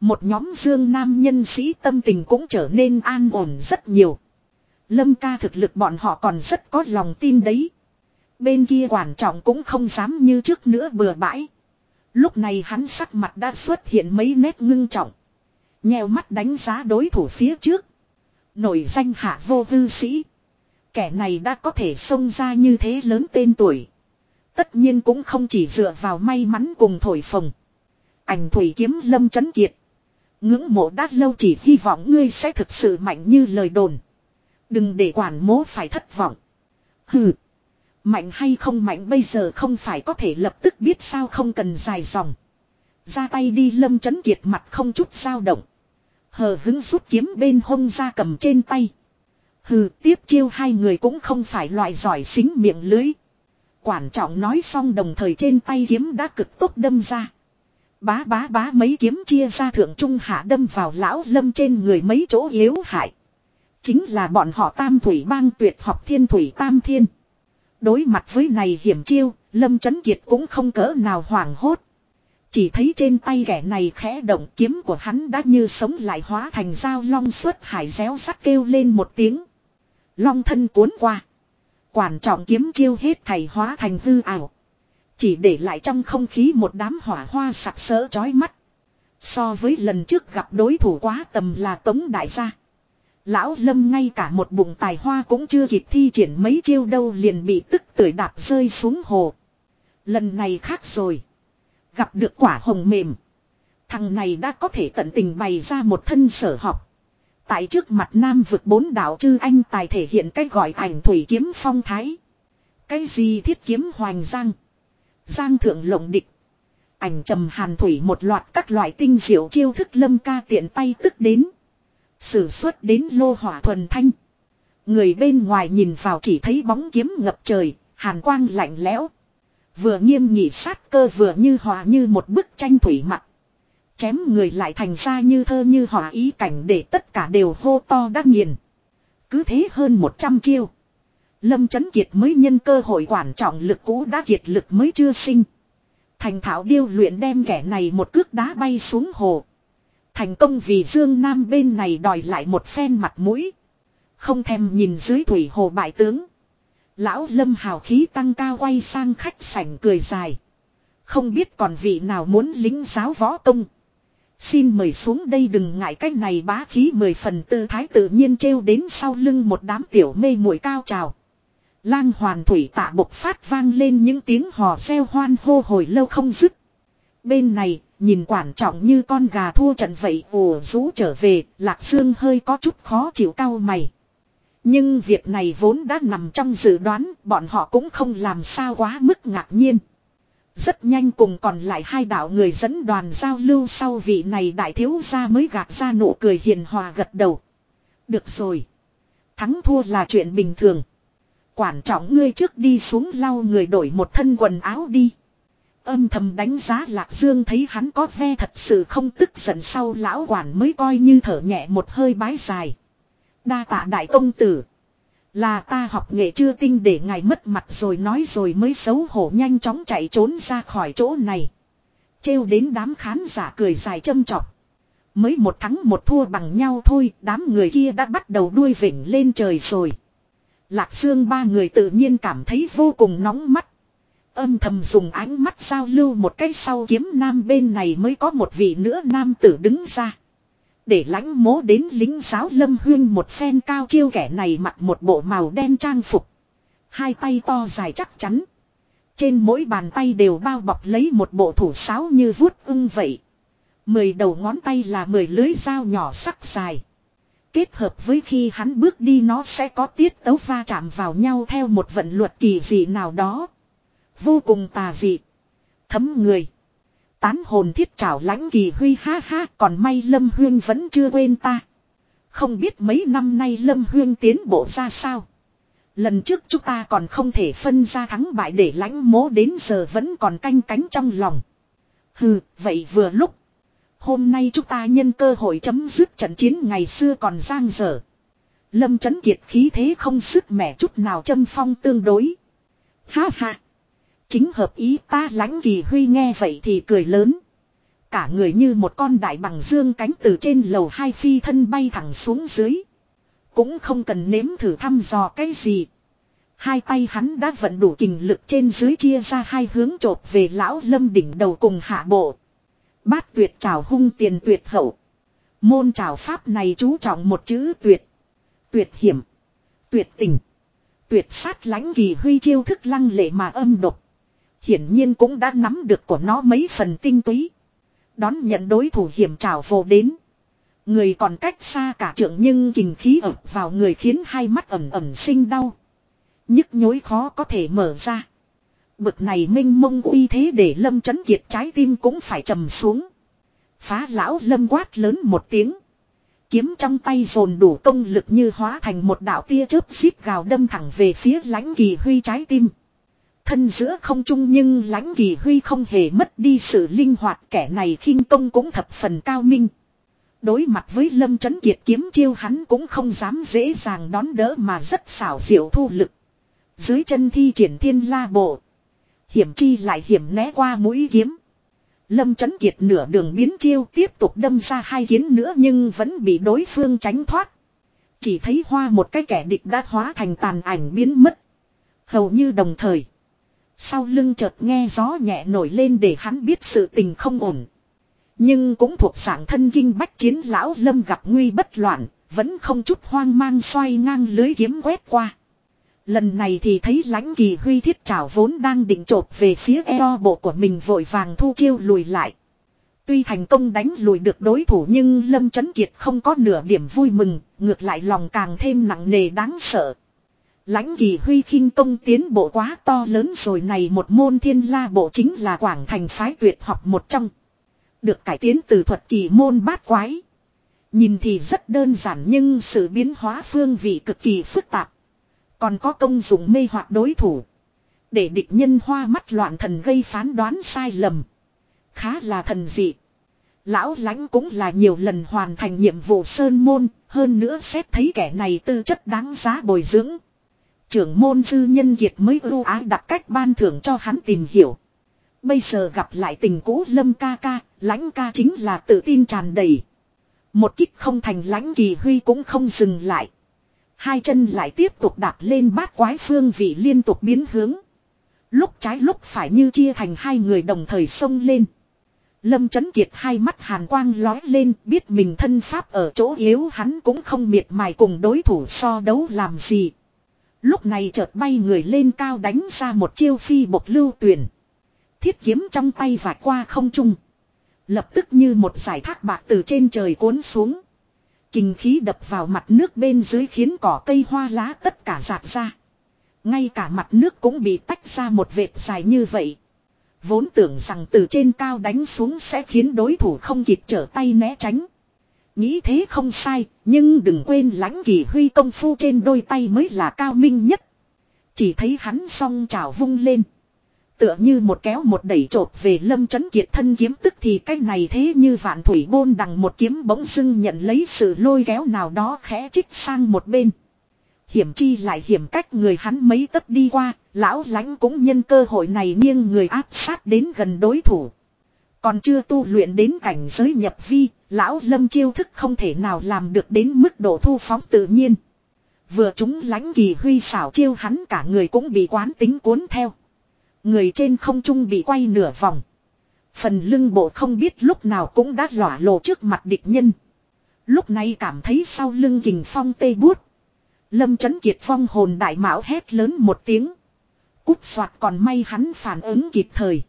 Một nhóm dương nam nhân sĩ tâm tình cũng trở nên an ổn rất nhiều. Lâm ca thực lực bọn họ còn rất có lòng tin đấy. Bên kia quản trọng cũng không dám như trước nữa bừa bãi. Lúc này hắn sắc mặt đã xuất hiện mấy nét ngưng trọng. Nheo mắt đánh giá đối thủ phía trước. Nổi danh hạ vô hư sĩ. Kẻ này đã có thể xông ra như thế lớn tên tuổi. Tất nhiên cũng không chỉ dựa vào may mắn cùng thổi phồng. Ảnh thủy kiếm lâm chấn kiệt. Ngưỡng mộ đã lâu chỉ hy vọng ngươi sẽ thực sự mạnh như lời đồn. Đừng để quản mố phải thất vọng. Hừ. Mạnh hay không mạnh bây giờ không phải có thể lập tức biết sao không cần dài dòng. Ra tay đi lâm chấn kiệt mặt không chút dao động. Hờ hứng rút kiếm bên hông ra cầm trên tay. Hừ tiếp chiêu hai người cũng không phải loại giỏi xính miệng lưới. Quản trọng nói xong đồng thời trên tay kiếm đã cực tốt đâm ra. Bá bá bá mấy kiếm chia ra thượng trung hạ đâm vào lão lâm trên người mấy chỗ yếu hại. Chính là bọn họ tam thủy bang tuyệt học thiên thủy tam thiên. Đối mặt với này hiểm chiêu, lâm chấn kiệt cũng không cỡ nào hoảng hốt. Chỉ thấy trên tay kẻ này khẽ động kiếm của hắn đã như sống lại hóa thành dao long xuất hải réo sắt kêu lên một tiếng. Long thân cuốn qua. Quản trọng kiếm chiêu hết thầy hóa thành hư ảo. Chỉ để lại trong không khí một đám hỏa hoa sặc sỡ chói mắt. So với lần trước gặp đối thủ quá tầm là tống đại gia. Lão lâm ngay cả một bụng tài hoa cũng chưa kịp thi triển mấy chiêu đâu liền bị tức tưởi đạp rơi xuống hồ. Lần này khác rồi. Gặp được quả hồng mềm. Thằng này đã có thể tận tình bày ra một thân sở học. Tại trước mặt nam vực bốn đạo chư anh tài thể hiện cái gọi ảnh thủy kiếm phong thái. Cái gì thiết kiếm hoành giang. Giang thượng lộng địch. Ảnh trầm hàn thủy một loạt các loại tinh diệu chiêu thức lâm ca tiện tay tức đến. Sử xuất đến lô hỏa thuần thanh. Người bên ngoài nhìn vào chỉ thấy bóng kiếm ngập trời, hàn quang lạnh lẽo. Vừa nghiêm nhị sát cơ vừa như hòa như một bức tranh thủy mặt. Chém người lại thành ra như thơ như hòa ý cảnh để tất cả đều hô to đắc nghiền. Cứ thế hơn 100 chiêu. Lâm Chấn Kiệt mới nhân cơ hội quản trọng lực cũ đã kiệt lực mới chưa sinh. Thành thảo điêu luyện đem kẻ này một cước đá bay xuống hồ. Thành công vì Dương Nam bên này đòi lại một phen mặt mũi. Không thèm nhìn dưới thủy hồ bại tướng. Lão Lâm hào khí tăng cao quay sang khách sảnh cười dài. Không biết còn vị nào muốn lính giáo võ công. Xin mời xuống đây đừng ngại cách này bá khí mười phần tư thái tự nhiên treo đến sau lưng một đám tiểu mê muội cao trào. Lang hoàn thủy tạ bộc phát vang lên những tiếng hò reo hoan hô hồi lâu không dứt. Bên này, nhìn quản trọng như con gà thua trận vậy ồ rú trở về, lạc xương hơi có chút khó chịu cao mày. Nhưng việc này vốn đã nằm trong dự đoán, bọn họ cũng không làm sao quá mức ngạc nhiên. Rất nhanh cùng còn lại hai đạo người dẫn đoàn giao lưu sau vị này đại thiếu gia mới gạt ra nụ cười hiền hòa gật đầu. Được rồi. Thắng thua là chuyện bình thường. Quản trọng ngươi trước đi xuống lau người đổi một thân quần áo đi. Âm thầm đánh giá Lạc Dương thấy hắn có ve thật sự không tức giận sau lão quản mới coi như thở nhẹ một hơi bái dài. Đa tạ đại công tử. Là ta học nghệ chưa tinh để ngài mất mặt rồi nói rồi mới xấu hổ nhanh chóng chạy trốn ra khỏi chỗ này. Trêu đến đám khán giả cười dài châm chọc. Mới một thắng một thua bằng nhau thôi, đám người kia đã bắt đầu đuôi vỉnh lên trời rồi. Lạc xương ba người tự nhiên cảm thấy vô cùng nóng mắt. Âm thầm dùng ánh mắt giao lưu một cái sau kiếm nam bên này mới có một vị nữa nam tử đứng ra. Để lãnh mố đến lính giáo lâm huyên một phen cao chiêu kẻ này mặc một bộ màu đen trang phục. Hai tay to dài chắc chắn. Trên mỗi bàn tay đều bao bọc lấy một bộ thủ sáo như vuốt ưng vậy. Mười đầu ngón tay là mười lưới dao nhỏ sắc dài. Kết hợp với khi hắn bước đi nó sẽ có tiết tấu va chạm vào nhau theo một vận luật kỳ dị nào đó. Vô cùng tà dị. Thấm người. Tán hồn thiết trảo lãnh kỳ huy ha ha còn may Lâm Huyên vẫn chưa quên ta. Không biết mấy năm nay Lâm Huyên tiến bộ ra sao. Lần trước chúng ta còn không thể phân ra thắng bại để lãnh mố đến giờ vẫn còn canh cánh trong lòng. Hừ, vậy vừa lúc. Hôm nay chúng ta nhân cơ hội chấm dứt trận chiến ngày xưa còn giang dở. Lâm chấn kiệt khí thế không sức mẻ chút nào châm phong tương đối. Ha ha. Chính hợp ý ta lãnh kỳ huy nghe vậy thì cười lớn. Cả người như một con đại bằng dương cánh từ trên lầu hai phi thân bay thẳng xuống dưới. Cũng không cần nếm thử thăm dò cái gì. Hai tay hắn đã vận đủ kình lực trên dưới chia ra hai hướng chộp về lão lâm đỉnh đầu cùng hạ bộ. Bát tuyệt trào hung tiền tuyệt hậu. Môn trào pháp này chú trọng một chữ tuyệt. Tuyệt hiểm. Tuyệt tình. Tuyệt sát lãnh kỳ huy chiêu thức lăng lệ mà âm độc. Hiển nhiên cũng đã nắm được của nó mấy phần tinh túy. Đón nhận đối thủ hiểm trào vô đến. Người còn cách xa cả trượng nhưng kình khí ập vào người khiến hai mắt ẩm ẩm sinh đau. Nhức nhối khó có thể mở ra. Bực này minh mông uy thế để lâm chấn kiệt trái tim cũng phải trầm xuống. Phá lão lâm quát lớn một tiếng. Kiếm trong tay dồn đủ công lực như hóa thành một đạo tia chớp xít gào đâm thẳng về phía lãnh kỳ huy trái tim. Thân giữa không trung nhưng lãnh kỳ huy không hề mất đi sự linh hoạt kẻ này khinh công cũng thập phần cao minh. Đối mặt với lâm chấn kiệt kiếm chiêu hắn cũng không dám dễ dàng đón đỡ mà rất xảo diệu thu lực. Dưới chân thi triển thiên la bộ. Hiểm chi lại hiểm né qua mũi kiếm. Lâm chấn kiệt nửa đường biến chiêu tiếp tục đâm ra hai kiến nữa nhưng vẫn bị đối phương tránh thoát. Chỉ thấy hoa một cái kẻ địch đã hóa thành tàn ảnh biến mất. Hầu như đồng thời. Sau lưng chợt nghe gió nhẹ nổi lên để hắn biết sự tình không ổn. Nhưng cũng thuộc dạng thân kinh bách chiến lão lâm gặp nguy bất loạn, vẫn không chút hoang mang xoay ngang lưới kiếm quét qua. Lần này thì thấy lãnh kỳ huy thiết trảo vốn đang định trộp về phía eo bộ của mình vội vàng thu chiêu lùi lại. Tuy thành công đánh lùi được đối thủ nhưng Lâm Chấn Kiệt không có nửa điểm vui mừng, ngược lại lòng càng thêm nặng nề đáng sợ. Lãnh kỳ huy khinh công tiến bộ quá to lớn rồi này một môn thiên la bộ chính là quảng thành phái tuyệt học một trong. Được cải tiến từ thuật kỳ môn bát quái. Nhìn thì rất đơn giản nhưng sự biến hóa phương vị cực kỳ phức tạp. Còn có công dụng mê hoặc đối thủ. Để địch nhân hoa mắt loạn thần gây phán đoán sai lầm. Khá là thần dị. Lão lãnh cũng là nhiều lần hoàn thành nhiệm vụ sơn môn, hơn nữa xét thấy kẻ này tư chất đáng giá bồi dưỡng. Trưởng môn dư nhân kiệt mới ưu ái đặt cách ban thưởng cho hắn tìm hiểu. Bây giờ gặp lại tình cũ lâm ca ca, lãnh ca chính là tự tin tràn đầy. Một kích không thành lãnh kỳ huy cũng không dừng lại. Hai chân lại tiếp tục đạp lên bát quái phương vị liên tục biến hướng. Lúc trái lúc phải như chia thành hai người đồng thời xông lên. Lâm Chấn Kiệt hai mắt hàn quang lói lên biết mình thân pháp ở chỗ yếu hắn cũng không miệt mài cùng đối thủ so đấu làm gì. Lúc này chợt bay người lên cao đánh ra một chiêu phi bộc lưu tuyển. Thiết kiếm trong tay vạch qua không trung. Lập tức như một giải thác bạc từ trên trời cuốn xuống. Kinh khí đập vào mặt nước bên dưới khiến cỏ cây hoa lá tất cả giạt ra. Ngay cả mặt nước cũng bị tách ra một vệt dài như vậy. Vốn tưởng rằng từ trên cao đánh xuống sẽ khiến đối thủ không kịp trở tay né tránh. Nghĩ thế không sai, nhưng đừng quên lãnh kỳ huy công phu trên đôi tay mới là cao minh nhất. Chỉ thấy hắn song trào vung lên. Tựa như một kéo một đẩy trột về lâm chấn kiệt thân kiếm tức thì cái này thế như vạn thủy bôn đằng một kiếm bỗng dưng nhận lấy sự lôi kéo nào đó khẽ trích sang một bên. Hiểm chi lại hiểm cách người hắn mấy tấc đi qua, lão lãnh cũng nhân cơ hội này nghiêng người áp sát đến gần đối thủ. Còn chưa tu luyện đến cảnh giới nhập vi, lão lâm chiêu thức không thể nào làm được đến mức độ thu phóng tự nhiên. Vừa chúng lãnh kỳ huy xảo chiêu hắn cả người cũng bị quán tính cuốn theo. Người trên không trung bị quay nửa vòng. Phần lưng bộ không biết lúc nào cũng đã lỏa lộ trước mặt địch nhân. Lúc này cảm thấy sau lưng kình phong tê bút. Lâm chấn kiệt phong hồn đại mão hét lớn một tiếng. Cút soạt còn may hắn phản ứng kịp thời.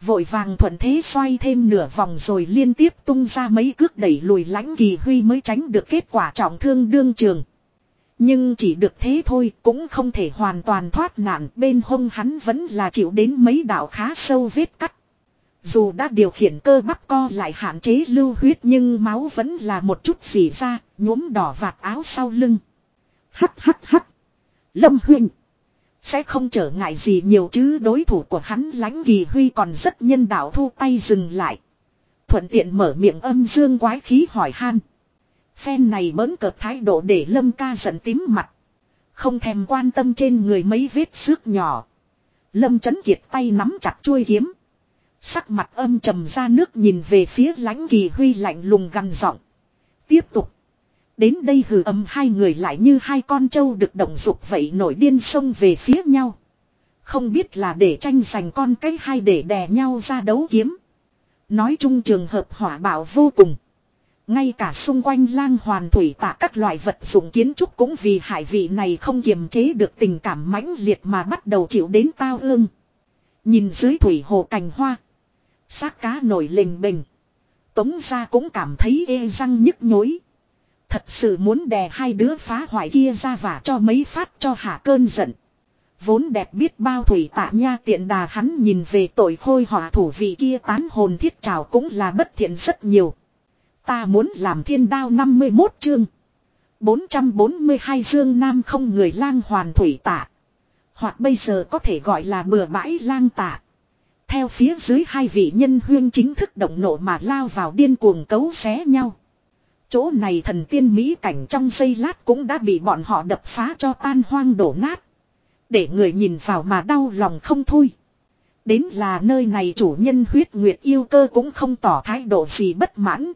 Vội vàng thuận thế xoay thêm nửa vòng rồi liên tiếp tung ra mấy cước đẩy lùi lãnh kỳ huy mới tránh được kết quả trọng thương đương trường. Nhưng chỉ được thế thôi cũng không thể hoàn toàn thoát nạn bên hông hắn vẫn là chịu đến mấy đạo khá sâu vết cắt. Dù đã điều khiển cơ bắp co lại hạn chế lưu huyết nhưng máu vẫn là một chút xỉ ra, nhuốm đỏ vạt áo sau lưng. Hắt hắt hắt. Lâm huynh. Sẽ không trở ngại gì nhiều chứ đối thủ của hắn lãnh kỳ huy còn rất nhân đạo thu tay dừng lại. Thuận tiện mở miệng âm dương quái khí hỏi han. Phen này bỡn cợt thái độ để lâm ca giận tím mặt. Không thèm quan tâm trên người mấy vết xước nhỏ. Lâm chấn kiệt tay nắm chặt chuôi kiếm. Sắc mặt âm trầm ra nước nhìn về phía lãnh kỳ huy lạnh lùng gằn giọng. Tiếp tục. Đến đây hừ âm hai người lại như hai con trâu được động dục vậy nổi điên xông về phía nhau. Không biết là để tranh giành con cái hay để đè nhau ra đấu kiếm. Nói chung trường hợp hỏa bạo vô cùng. Ngay cả xung quanh lang hoàn thủy tạ các loại vật dụng kiến trúc cũng vì hải vị này không kiềm chế được tình cảm mãnh liệt mà bắt đầu chịu đến tao ương. Nhìn dưới thủy hồ cành hoa. Xác cá nổi lình bình. Tống ra cũng cảm thấy ê răng nhức nhối. Thật sự muốn đè hai đứa phá hoại kia ra và cho mấy phát cho hạ cơn giận. Vốn đẹp biết bao thủy tạ nha tiện đà hắn nhìn về tội khôi họa thủ vị kia tán hồn thiết trào cũng là bất thiện rất nhiều. Ta muốn làm thiên đao 51 chương. 442 dương nam không người lang hoàn thủy tạ. Hoặc bây giờ có thể gọi là bừa bãi lang tạ. Theo phía dưới hai vị nhân huyên chính thức động nộ mà lao vào điên cuồng cấu xé nhau. Chỗ này thần tiên mỹ cảnh trong giây lát cũng đã bị bọn họ đập phá cho tan hoang đổ nát. Để người nhìn vào mà đau lòng không thôi. Đến là nơi này chủ nhân huyết nguyệt yêu cơ cũng không tỏ thái độ gì bất mãn.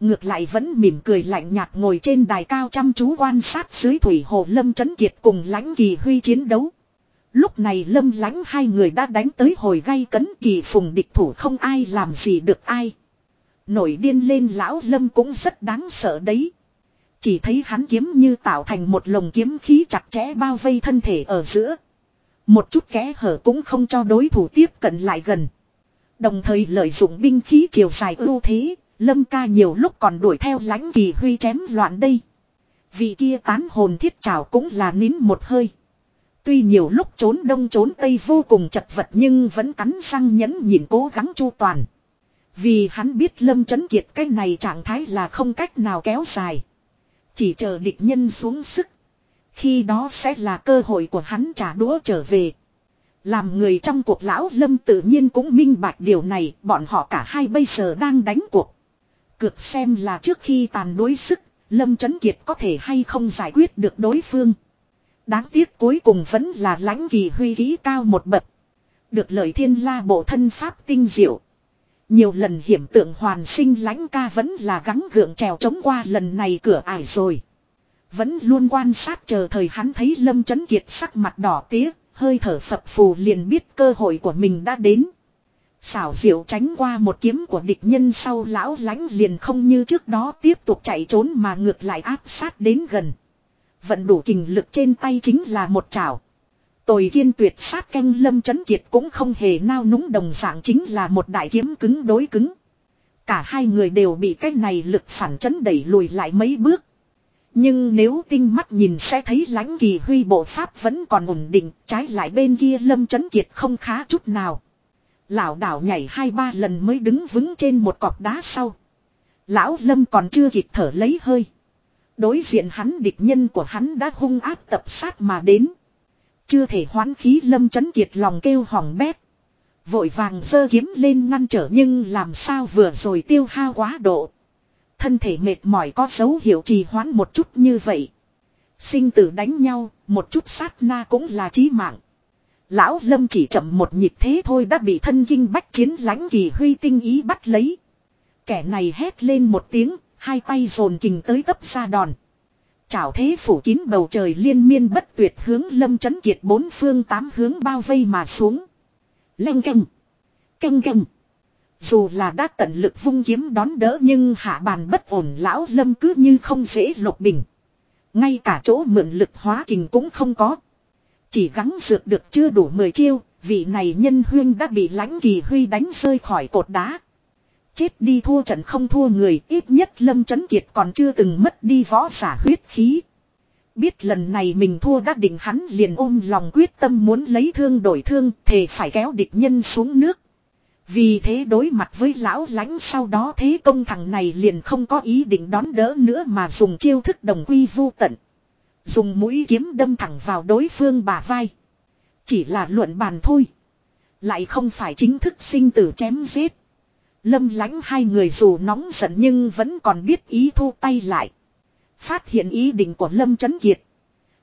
Ngược lại vẫn mỉm cười lạnh nhạt ngồi trên đài cao chăm chú quan sát dưới thủy hồ lâm chấn kiệt cùng lãnh kỳ huy chiến đấu. Lúc này lâm lãnh hai người đã đánh tới hồi gay cấn kỳ phùng địch thủ không ai làm gì được ai. Nổi điên lên lão lâm cũng rất đáng sợ đấy. Chỉ thấy hắn kiếm như tạo thành một lồng kiếm khí chặt chẽ bao vây thân thể ở giữa. Một chút kẽ hở cũng không cho đối thủ tiếp cận lại gần. Đồng thời lợi dụng binh khí chiều dài ưu thế, lâm ca nhiều lúc còn đuổi theo lãnh kỳ huy chém loạn đây. Vị kia tán hồn thiết trào cũng là nín một hơi. Tuy nhiều lúc trốn đông trốn tây vô cùng chật vật nhưng vẫn cắn răng nhẫn nhịn cố gắng chu toàn. Vì hắn biết Lâm Trấn Kiệt cái này trạng thái là không cách nào kéo dài. Chỉ chờ địch nhân xuống sức. Khi đó sẽ là cơ hội của hắn trả đũa trở về. Làm người trong cuộc lão Lâm tự nhiên cũng minh bạch điều này, bọn họ cả hai bây giờ đang đánh cuộc. Cực xem là trước khi tàn đối sức, Lâm Trấn Kiệt có thể hay không giải quyết được đối phương. Đáng tiếc cuối cùng vẫn là lãnh kỳ huy khí cao một bậc. Được lời thiên la bộ thân pháp tinh diệu. Nhiều lần hiểm tượng hoàn sinh lãnh ca vẫn là gắng gượng trèo chống qua lần này cửa ải rồi. Vẫn luôn quan sát chờ thời hắn thấy Lâm Chấn Kiệt sắc mặt đỏ tía, hơi thở phập phù liền biết cơ hội của mình đã đến. Xảo diệu tránh qua một kiếm của địch nhân sau lão lãnh liền không như trước đó tiếp tục chạy trốn mà ngược lại áp sát đến gần. Vận đủ kình lực trên tay chính là một chảo. Tồi kiên tuyệt sát canh lâm chấn kiệt cũng không hề nao núng đồng dạng chính là một đại kiếm cứng đối cứng. Cả hai người đều bị cái này lực phản chấn đẩy lùi lại mấy bước. Nhưng nếu tinh mắt nhìn sẽ thấy lãnh kỳ huy bộ pháp vẫn còn ổn định, trái lại bên kia lâm chấn kiệt không khá chút nào. Lão đảo nhảy hai ba lần mới đứng vững trên một cọc đá sau. Lão lâm còn chưa kịp thở lấy hơi. Đối diện hắn địch nhân của hắn đã hung áp tập sát mà đến. Chưa thể hoán khí lâm chấn kiệt lòng kêu hỏng bét. Vội vàng giơ kiếm lên ngăn trở nhưng làm sao vừa rồi tiêu hao quá độ. Thân thể mệt mỏi có dấu hiệu trì hoãn một chút như vậy. Sinh tử đánh nhau, một chút sát na cũng là chí mạng. Lão Lâm chỉ chậm một nhịp thế thôi đã bị thân kinh bách chiến lãnh kỳ huy tinh ý bắt lấy. Kẻ này hét lên một tiếng, hai tay dồn kình tới tấp ra đòn. Chảo thế phủ kín bầu trời liên miên bất tuyệt hướng lâm chấn kiệt bốn phương tám hướng bao vây mà xuống. Lanh canh. Canh canh. Dù là đã tận lực vung kiếm đón đỡ nhưng hạ bàn bất ổn lão lâm cứ như không dễ lục bình. Ngay cả chỗ mượn lực hóa kình cũng không có. Chỉ gắng dược được chưa đủ 10 chiêu, vị này nhân huyên đã bị lãnh kỳ huy đánh rơi khỏi cột đá. Chết đi thua trận không thua người, ít nhất Lâm Trấn Kiệt còn chưa từng mất đi võ giả huyết khí. Biết lần này mình thua đã định hắn liền ôm lòng quyết tâm muốn lấy thương đổi thương, thề phải kéo địch nhân xuống nước. Vì thế đối mặt với lão lãnh sau đó thế công thằng này liền không có ý định đón đỡ nữa mà dùng chiêu thức đồng quy vu tận. Dùng mũi kiếm đâm thẳng vào đối phương bả vai. Chỉ là luận bàn thôi. Lại không phải chính thức sinh tử chém giết. Lâm lãnh hai người dù nóng giận nhưng vẫn còn biết ý thu tay lại. Phát hiện ý định của Lâm Trấn Kiệt.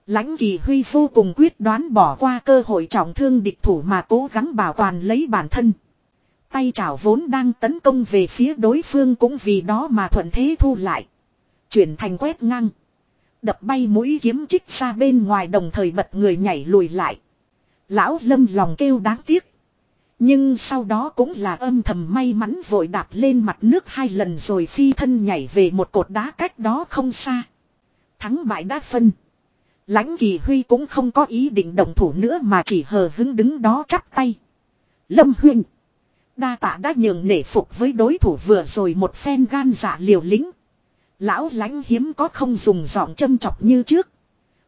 Lãnh kỳ huy vô cùng quyết đoán bỏ qua cơ hội trọng thương địch thủ mà cố gắng bảo toàn lấy bản thân. Tay chảo vốn đang tấn công về phía đối phương cũng vì đó mà thuận thế thu lại. Chuyển thành quét ngang. Đập bay mũi kiếm chích ra bên ngoài đồng thời bật người nhảy lùi lại. Lão lâm lòng kêu đáng tiếc. Nhưng sau đó cũng là âm thầm may mắn vội đạp lên mặt nước hai lần rồi phi thân nhảy về một cột đá cách đó không xa. Thắng bại đã phân. Lãnh kỳ huy cũng không có ý định động thủ nữa mà chỉ hờ hứng đứng đó chắp tay. Lâm huynh. Đa tạ đã nhường nể phục với đối thủ vừa rồi một phen gan dạ liều lĩnh. Lão lãnh hiếm có không dùng giọng châm chọc như trước.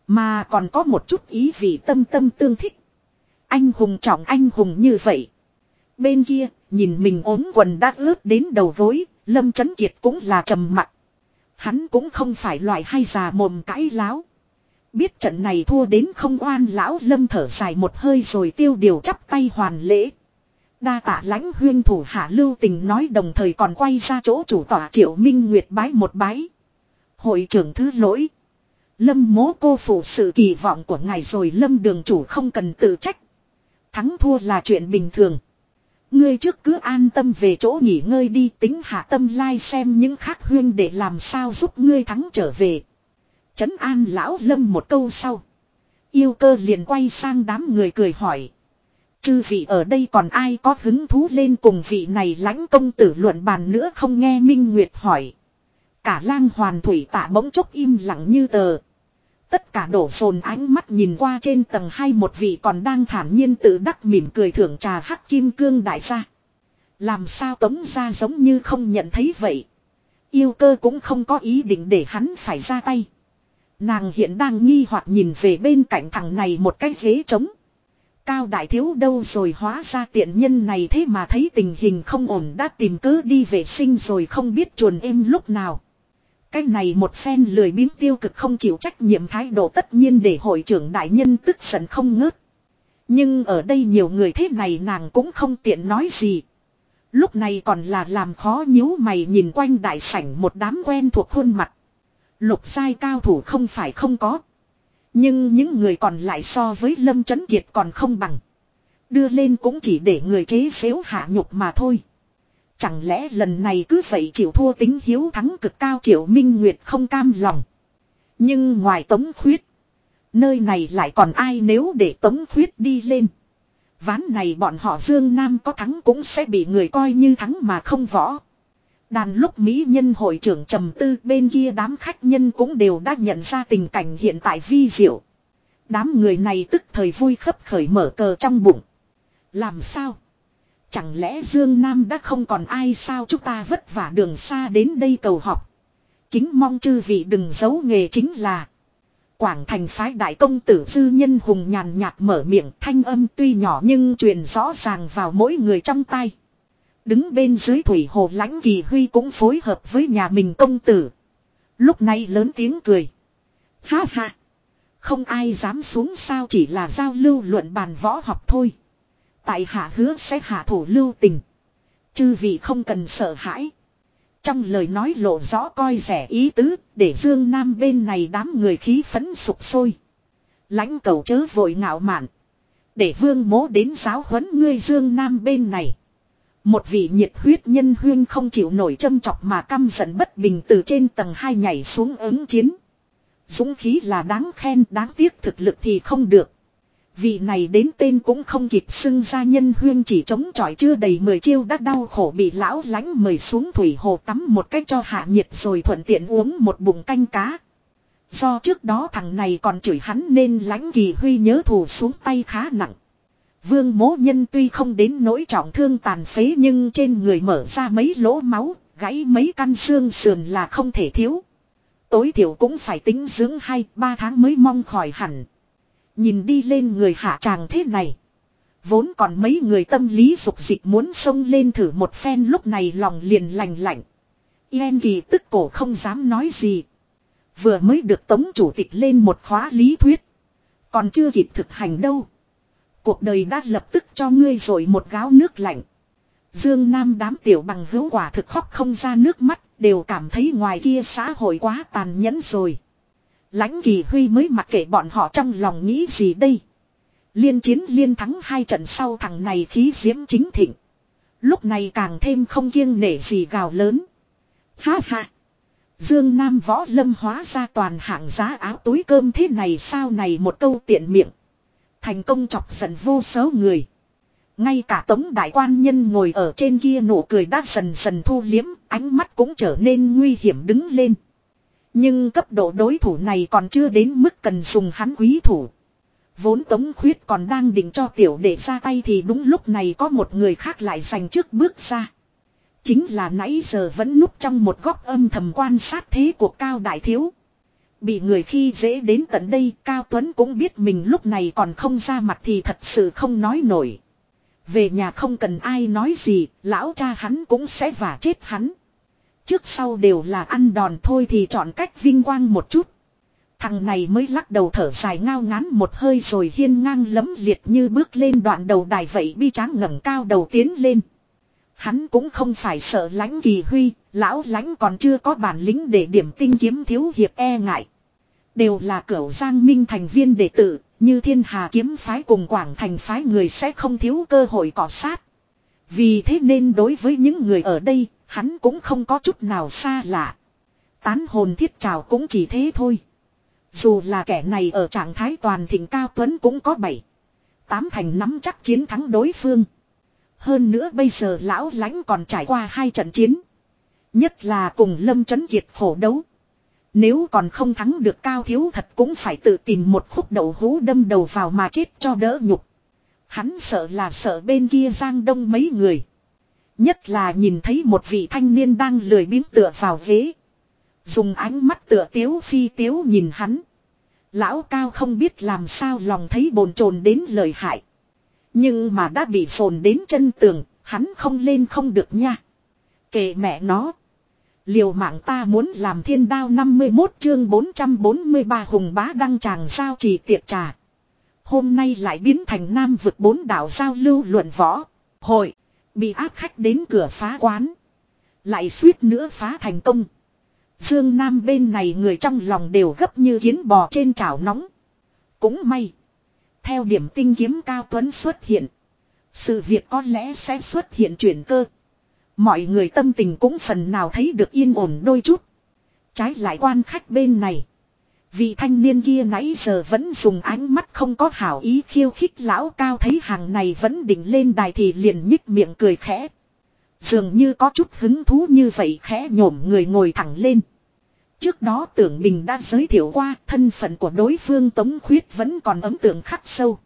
Mà còn có một chút ý vị tâm tâm tương thích. Anh hùng trọng anh hùng như vậy. Bên kia, nhìn mình ốm quần đã ướt đến đầu gối, Lâm Chấn Kiệt cũng là trầm mặc. Hắn cũng không phải loại hay già mồm cãi láo. Biết trận này thua đến không oan lão Lâm thở dài một hơi rồi tiêu điều chắp tay hoàn lễ. Đa tạ lãnh huyên thủ hạ lưu tình nói đồng thời còn quay ra chỗ chủ tọa triệu minh nguyệt bái một bái. Hội trưởng thứ lỗi. Lâm mố cô phụ sự kỳ vọng của ngài rồi lâm đường chủ không cần tự trách. Thắng thua là chuyện bình thường. Ngươi trước cứ an tâm về chỗ nghỉ ngơi đi, tính hạ tâm lai xem những khác huyên để làm sao giúp ngươi thắng trở về. Trấn an lão lâm một câu sau. Yêu cơ liền quay sang đám người cười hỏi. Chư vị ở đây còn ai có hứng thú lên cùng vị này lãnh công tử luận bàn nữa không nghe Minh Nguyệt hỏi. Cả lang hoàn thủy tạ bỗng chốc im lặng như tờ. Tất cả đổ phồn ánh mắt nhìn qua trên tầng hai một vị còn đang thản nhiên tự đắc mỉm cười thưởng trà hắc kim cương đại gia. Làm sao tống ra giống như không nhận thấy vậy. Yêu cơ cũng không có ý định để hắn phải ra tay. Nàng hiện đang nghi hoặc nhìn về bên cạnh thằng này một cái ghế trống. Cao đại thiếu đâu rồi hóa ra tiện nhân này thế mà thấy tình hình không ổn đã tìm cớ đi vệ sinh rồi không biết chuồn êm lúc nào. Cái này một phen lười biếng tiêu cực không chịu trách nhiệm thái độ tất nhiên để hội trưởng đại nhân tức giận không ngớt. Nhưng ở đây nhiều người thế này nàng cũng không tiện nói gì. Lúc này còn là làm khó nhíu mày nhìn quanh đại sảnh một đám quen thuộc khuôn mặt. Lục giai cao thủ không phải không có. Nhưng những người còn lại so với Lâm Trấn Kiệt còn không bằng. Đưa lên cũng chỉ để người chế xếu hạ nhục mà thôi. Chẳng lẽ lần này cứ vậy chịu thua tính hiếu thắng cực cao triệu minh nguyệt không cam lòng. Nhưng ngoài tống khuyết. Nơi này lại còn ai nếu để tống khuyết đi lên. Ván này bọn họ Dương Nam có thắng cũng sẽ bị người coi như thắng mà không võ. Đàn lúc Mỹ nhân hội trưởng trầm tư bên kia đám khách nhân cũng đều đã nhận ra tình cảnh hiện tại vi diệu. Đám người này tức thời vui khấp khởi mở cờ trong bụng. Làm sao? Chẳng lẽ Dương Nam đã không còn ai sao chúng ta vất vả đường xa đến đây cầu học. Kính mong chư vị đừng giấu nghề chính là. Quảng thành phái đại công tử dư nhân hùng nhàn nhạt mở miệng, thanh âm tuy nhỏ nhưng truyền rõ ràng vào mỗi người trong tay. Đứng bên dưới thủy hồ lãnh kỳ huy cũng phối hợp với nhà mình công tử. Lúc này lớn tiếng cười. Ha ha. Không ai dám xuống sao chỉ là giao lưu luận bàn võ học thôi. Tại hạ hứa sẽ hạ thủ lưu tình. Chư vị không cần sợ hãi. Trong lời nói lộ rõ coi rẻ ý tứ, để Dương Nam bên này đám người khí phấn sục sôi. Lãnh cầu chớ vội ngạo mạn. Để vương mố đến giáo huấn ngươi Dương Nam bên này. Một vị nhiệt huyết nhân huyên không chịu nổi châm chọc mà căm giận bất bình từ trên tầng hai nhảy xuống ứng chiến. Dũng khí là đáng khen đáng tiếc thực lực thì không được. Vị này đến tên cũng không kịp xưng ra nhân huyên chỉ chống chọi chưa đầy 10 chiêu đã đau khổ bị lão lánh mời xuống thủy hồ tắm một cách cho hạ nhiệt rồi thuận tiện uống một bụng canh cá. Do trước đó thằng này còn chửi hắn nên lãnh kỳ huy nhớ thù xuống tay khá nặng. Vương mố nhân tuy không đến nỗi trọng thương tàn phế nhưng trên người mở ra mấy lỗ máu, gãy mấy căn xương sườn là không thể thiếu. Tối thiểu cũng phải tính dưỡng 2-3 tháng mới mong khỏi hẳn. Nhìn đi lên người hạ tràng thế này. Vốn còn mấy người tâm lý dục dịch muốn xông lên thử một phen lúc này lòng liền lành lạnh. Yên kỳ tức cổ không dám nói gì. Vừa mới được tống chủ tịch lên một khóa lý thuyết. Còn chưa kịp thực hành đâu. Cuộc đời đã lập tức cho ngươi rồi một gáo nước lạnh. Dương Nam đám tiểu bằng hữu quả thực khóc không ra nước mắt, đều cảm thấy ngoài kia xã hội quá tàn nhẫn rồi. Lãnh kỳ huy mới mặc kệ bọn họ trong lòng nghĩ gì đây. Liên chiến liên thắng hai trận sau thằng này khí diễm chính thịnh. Lúc này càng thêm không kiêng nể gì gào lớn. Ha ha. Dương Nam võ lâm hóa ra toàn hạng giá áo túi cơm thế này sao này một câu tiện miệng. Thành công chọc giận vô số người. Ngay cả tống đại quan nhân ngồi ở trên kia nụ cười đã dần dần thu liếm, ánh mắt cũng trở nên nguy hiểm đứng lên. Nhưng cấp độ đối thủ này còn chưa đến mức cần dùng hắn quý thủ. Vốn Tống Khuyết còn đang định cho tiểu để ra tay thì đúng lúc này có một người khác lại giành trước bước ra. Chính là nãy giờ vẫn núp trong một góc âm thầm quan sát thế của Cao Đại Thiếu. Bị người khi dễ đến tận đây Cao Tuấn cũng biết mình lúc này còn không ra mặt thì thật sự không nói nổi. Về nhà không cần ai nói gì, lão cha hắn cũng sẽ vả chết hắn. Trước sau đều là ăn đòn thôi thì chọn cách vinh quang một chút. Thằng này mới lắc đầu thở dài ngao ngán một hơi rồi hiên ngang lấm liệt như bước lên đoạn đầu đài vậy bi tráng ngẩng cao đầu tiến lên. Hắn cũng không phải sợ lãnh kỳ huy, lão lãnh còn chưa có bản lĩnh để điểm tinh kiếm thiếu hiệp e ngại. Đều là cửu giang minh thành viên đệ tử, như thiên hà kiếm phái cùng quảng thành phái người sẽ không thiếu cơ hội cọ sát. Vì thế nên đối với những người ở đây, hắn cũng không có chút nào xa lạ. Tán hồn thiết trào cũng chỉ thế thôi. Dù là kẻ này ở trạng thái toàn thịnh cao tuấn cũng có bảy. Tám thành nắm chắc chiến thắng đối phương. Hơn nữa bây giờ lão lãnh còn trải qua hai trận chiến. Nhất là cùng Lâm Trấn Kiệt khổ đấu. Nếu còn không thắng được cao thiếu thật cũng phải tự tìm một khúc đầu hú đâm đầu vào mà chết cho đỡ nhục. Hắn sợ là sợ bên kia giang đông mấy người. Nhất là nhìn thấy một vị thanh niên đang lười biếng tựa vào ghế. Dùng ánh mắt tựa tiếu phi tiếu nhìn hắn. Lão cao không biết làm sao lòng thấy bồn chồn đến lời hại. Nhưng mà đã bị phồn đến chân tường, hắn không lên không được nha. Kệ mẹ nó. Liều mạng ta muốn làm thiên đao 51 chương 443 hùng bá đăng tràng giao trì tiệc trà. Hôm nay lại biến thành nam vực bốn đảo giao lưu luận võ. Hội. Bị ác khách đến cửa phá quán. Lại suýt nữa phá thành công. Dương Nam bên này người trong lòng đều gấp như kiến bò trên chảo nóng. Cũng may. Theo điểm tinh kiếm cao tuấn xuất hiện. Sự việc có lẽ sẽ xuất hiện chuyển cơ. Mọi người tâm tình cũng phần nào thấy được yên ổn đôi chút. Trái lại quan khách bên này. Vị thanh niên kia nãy giờ vẫn dùng ánh mắt không có hảo ý khiêu khích lão cao thấy hàng này vẫn định lên đài thì liền nhích miệng cười khẽ. Dường như có chút hứng thú như vậy khẽ nhổm người ngồi thẳng lên. Trước đó tưởng mình đã giới thiệu qua thân phận của đối phương Tống Khuyết vẫn còn ấn tượng khắc sâu.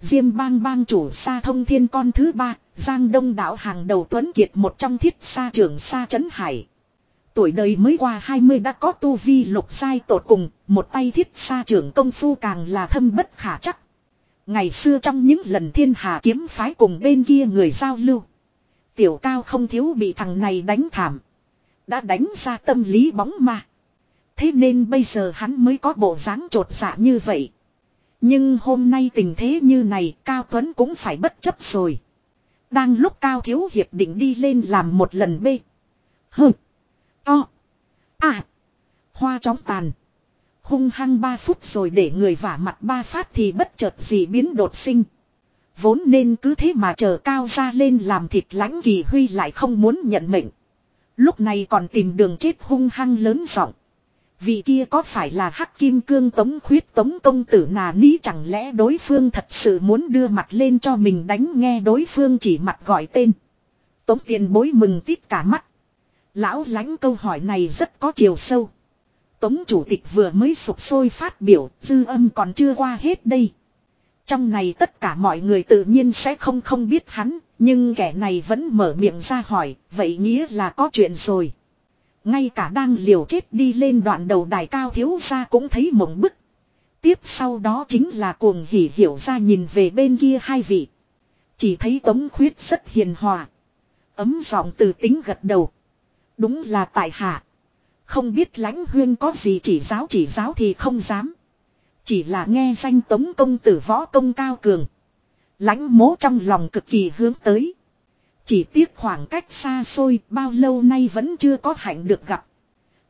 Diêm bang bang chủ sa thông thiên con thứ ba, Giang Đông đảo hàng đầu Tuấn Kiệt một trong thiết sa trưởng sa trấn hải. Tuổi đời mới qua 20 đã có tu vi lục sai tột cùng, một tay thiết xa trưởng công phu càng là thâm bất khả chắc. Ngày xưa trong những lần thiên hà kiếm phái cùng bên kia người giao lưu. Tiểu cao không thiếu bị thằng này đánh thảm. Đã đánh ra tâm lý bóng ma. Thế nên bây giờ hắn mới có bộ dáng trột dạ như vậy. Nhưng hôm nay tình thế như này Cao Tuấn cũng phải bất chấp rồi. Đang lúc Cao Thiếu Hiệp định đi lên làm một lần bê. Hừ. To. À. Hoa chóng tàn. Hung hăng ba phút rồi để người vả mặt ba phát thì bất chợt gì biến đột sinh. Vốn nên cứ thế mà chờ cao ra lên làm thịt lãnh kỳ huy lại không muốn nhận mệnh. Lúc này còn tìm đường chết hung hăng lớn giọng. Vị kia có phải là hắc kim cương tống khuyết tống công tử nà ní chẳng lẽ đối phương thật sự muốn đưa mặt lên cho mình đánh nghe đối phương chỉ mặt gọi tên. Tống tiền bối mừng tít cả mắt. Lão lãnh câu hỏi này rất có chiều sâu. Tống chủ tịch vừa mới sụp sôi phát biểu, dư âm còn chưa qua hết đây. Trong này tất cả mọi người tự nhiên sẽ không không biết hắn, nhưng kẻ này vẫn mở miệng ra hỏi, vậy nghĩa là có chuyện rồi. Ngay cả đang liều chết đi lên đoạn đầu đài cao thiếu ra cũng thấy mộng bức. Tiếp sau đó chính là cuồng hỉ hiểu ra nhìn về bên kia hai vị. Chỉ thấy tống khuyết rất hiền hòa. Ấm giọng từ tính gật đầu. Đúng là tại hạ. Không biết lãnh huyên có gì chỉ giáo chỉ giáo thì không dám. Chỉ là nghe danh tống công tử võ công cao cường. Lãnh mố trong lòng cực kỳ hướng tới. Chỉ tiếc khoảng cách xa xôi bao lâu nay vẫn chưa có hạnh được gặp.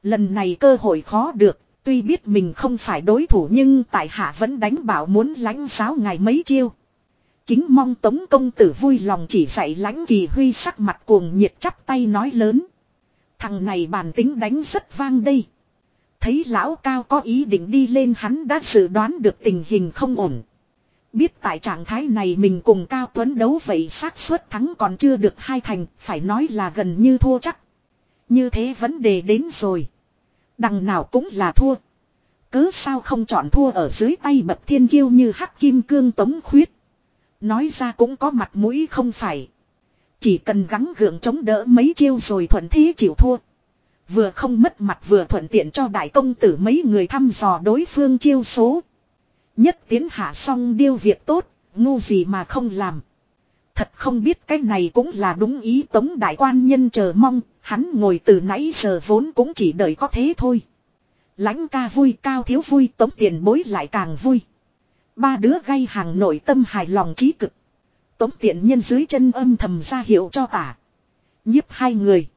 Lần này cơ hội khó được, tuy biết mình không phải đối thủ nhưng tại hạ vẫn đánh bảo muốn lãnh giáo ngài mấy chiêu. Kính mong tống công tử vui lòng chỉ dạy lãnh kỳ huy sắc mặt cuồng nhiệt chắp tay nói lớn. Thằng này bản tính đánh rất vang đây. Thấy lão cao có ý định đi lên hắn đã dự đoán được tình hình không ổn. Biết tại trạng thái này mình cùng Cao Tuấn đấu vậy xác suất thắng còn chưa được hai thành, phải nói là gần như thua chắc. Như thế vấn đề đến rồi. Đằng nào cũng là thua. Cứ sao không chọn thua ở dưới tay bậc thiên kiêu như hắc kim cương tống khuyết. Nói ra cũng có mặt mũi không phải. Chỉ cần gắng gượng chống đỡ mấy chiêu rồi thuận thế chịu thua. Vừa không mất mặt vừa thuận tiện cho đại công tử mấy người thăm dò đối phương chiêu số. Nhất tiến hạ xong điêu việc tốt, ngu gì mà không làm. Thật không biết cái này cũng là đúng ý tống đại quan nhân chờ mong, hắn ngồi từ nãy giờ vốn cũng chỉ đợi có thế thôi. Lãnh ca vui cao thiếu vui tống tiền bối lại càng vui. Ba đứa gây hàng nội tâm hài lòng trí cực. Tống tiện nhân dưới chân âm thầm ra hiệu cho tả. Nhiếp hai người.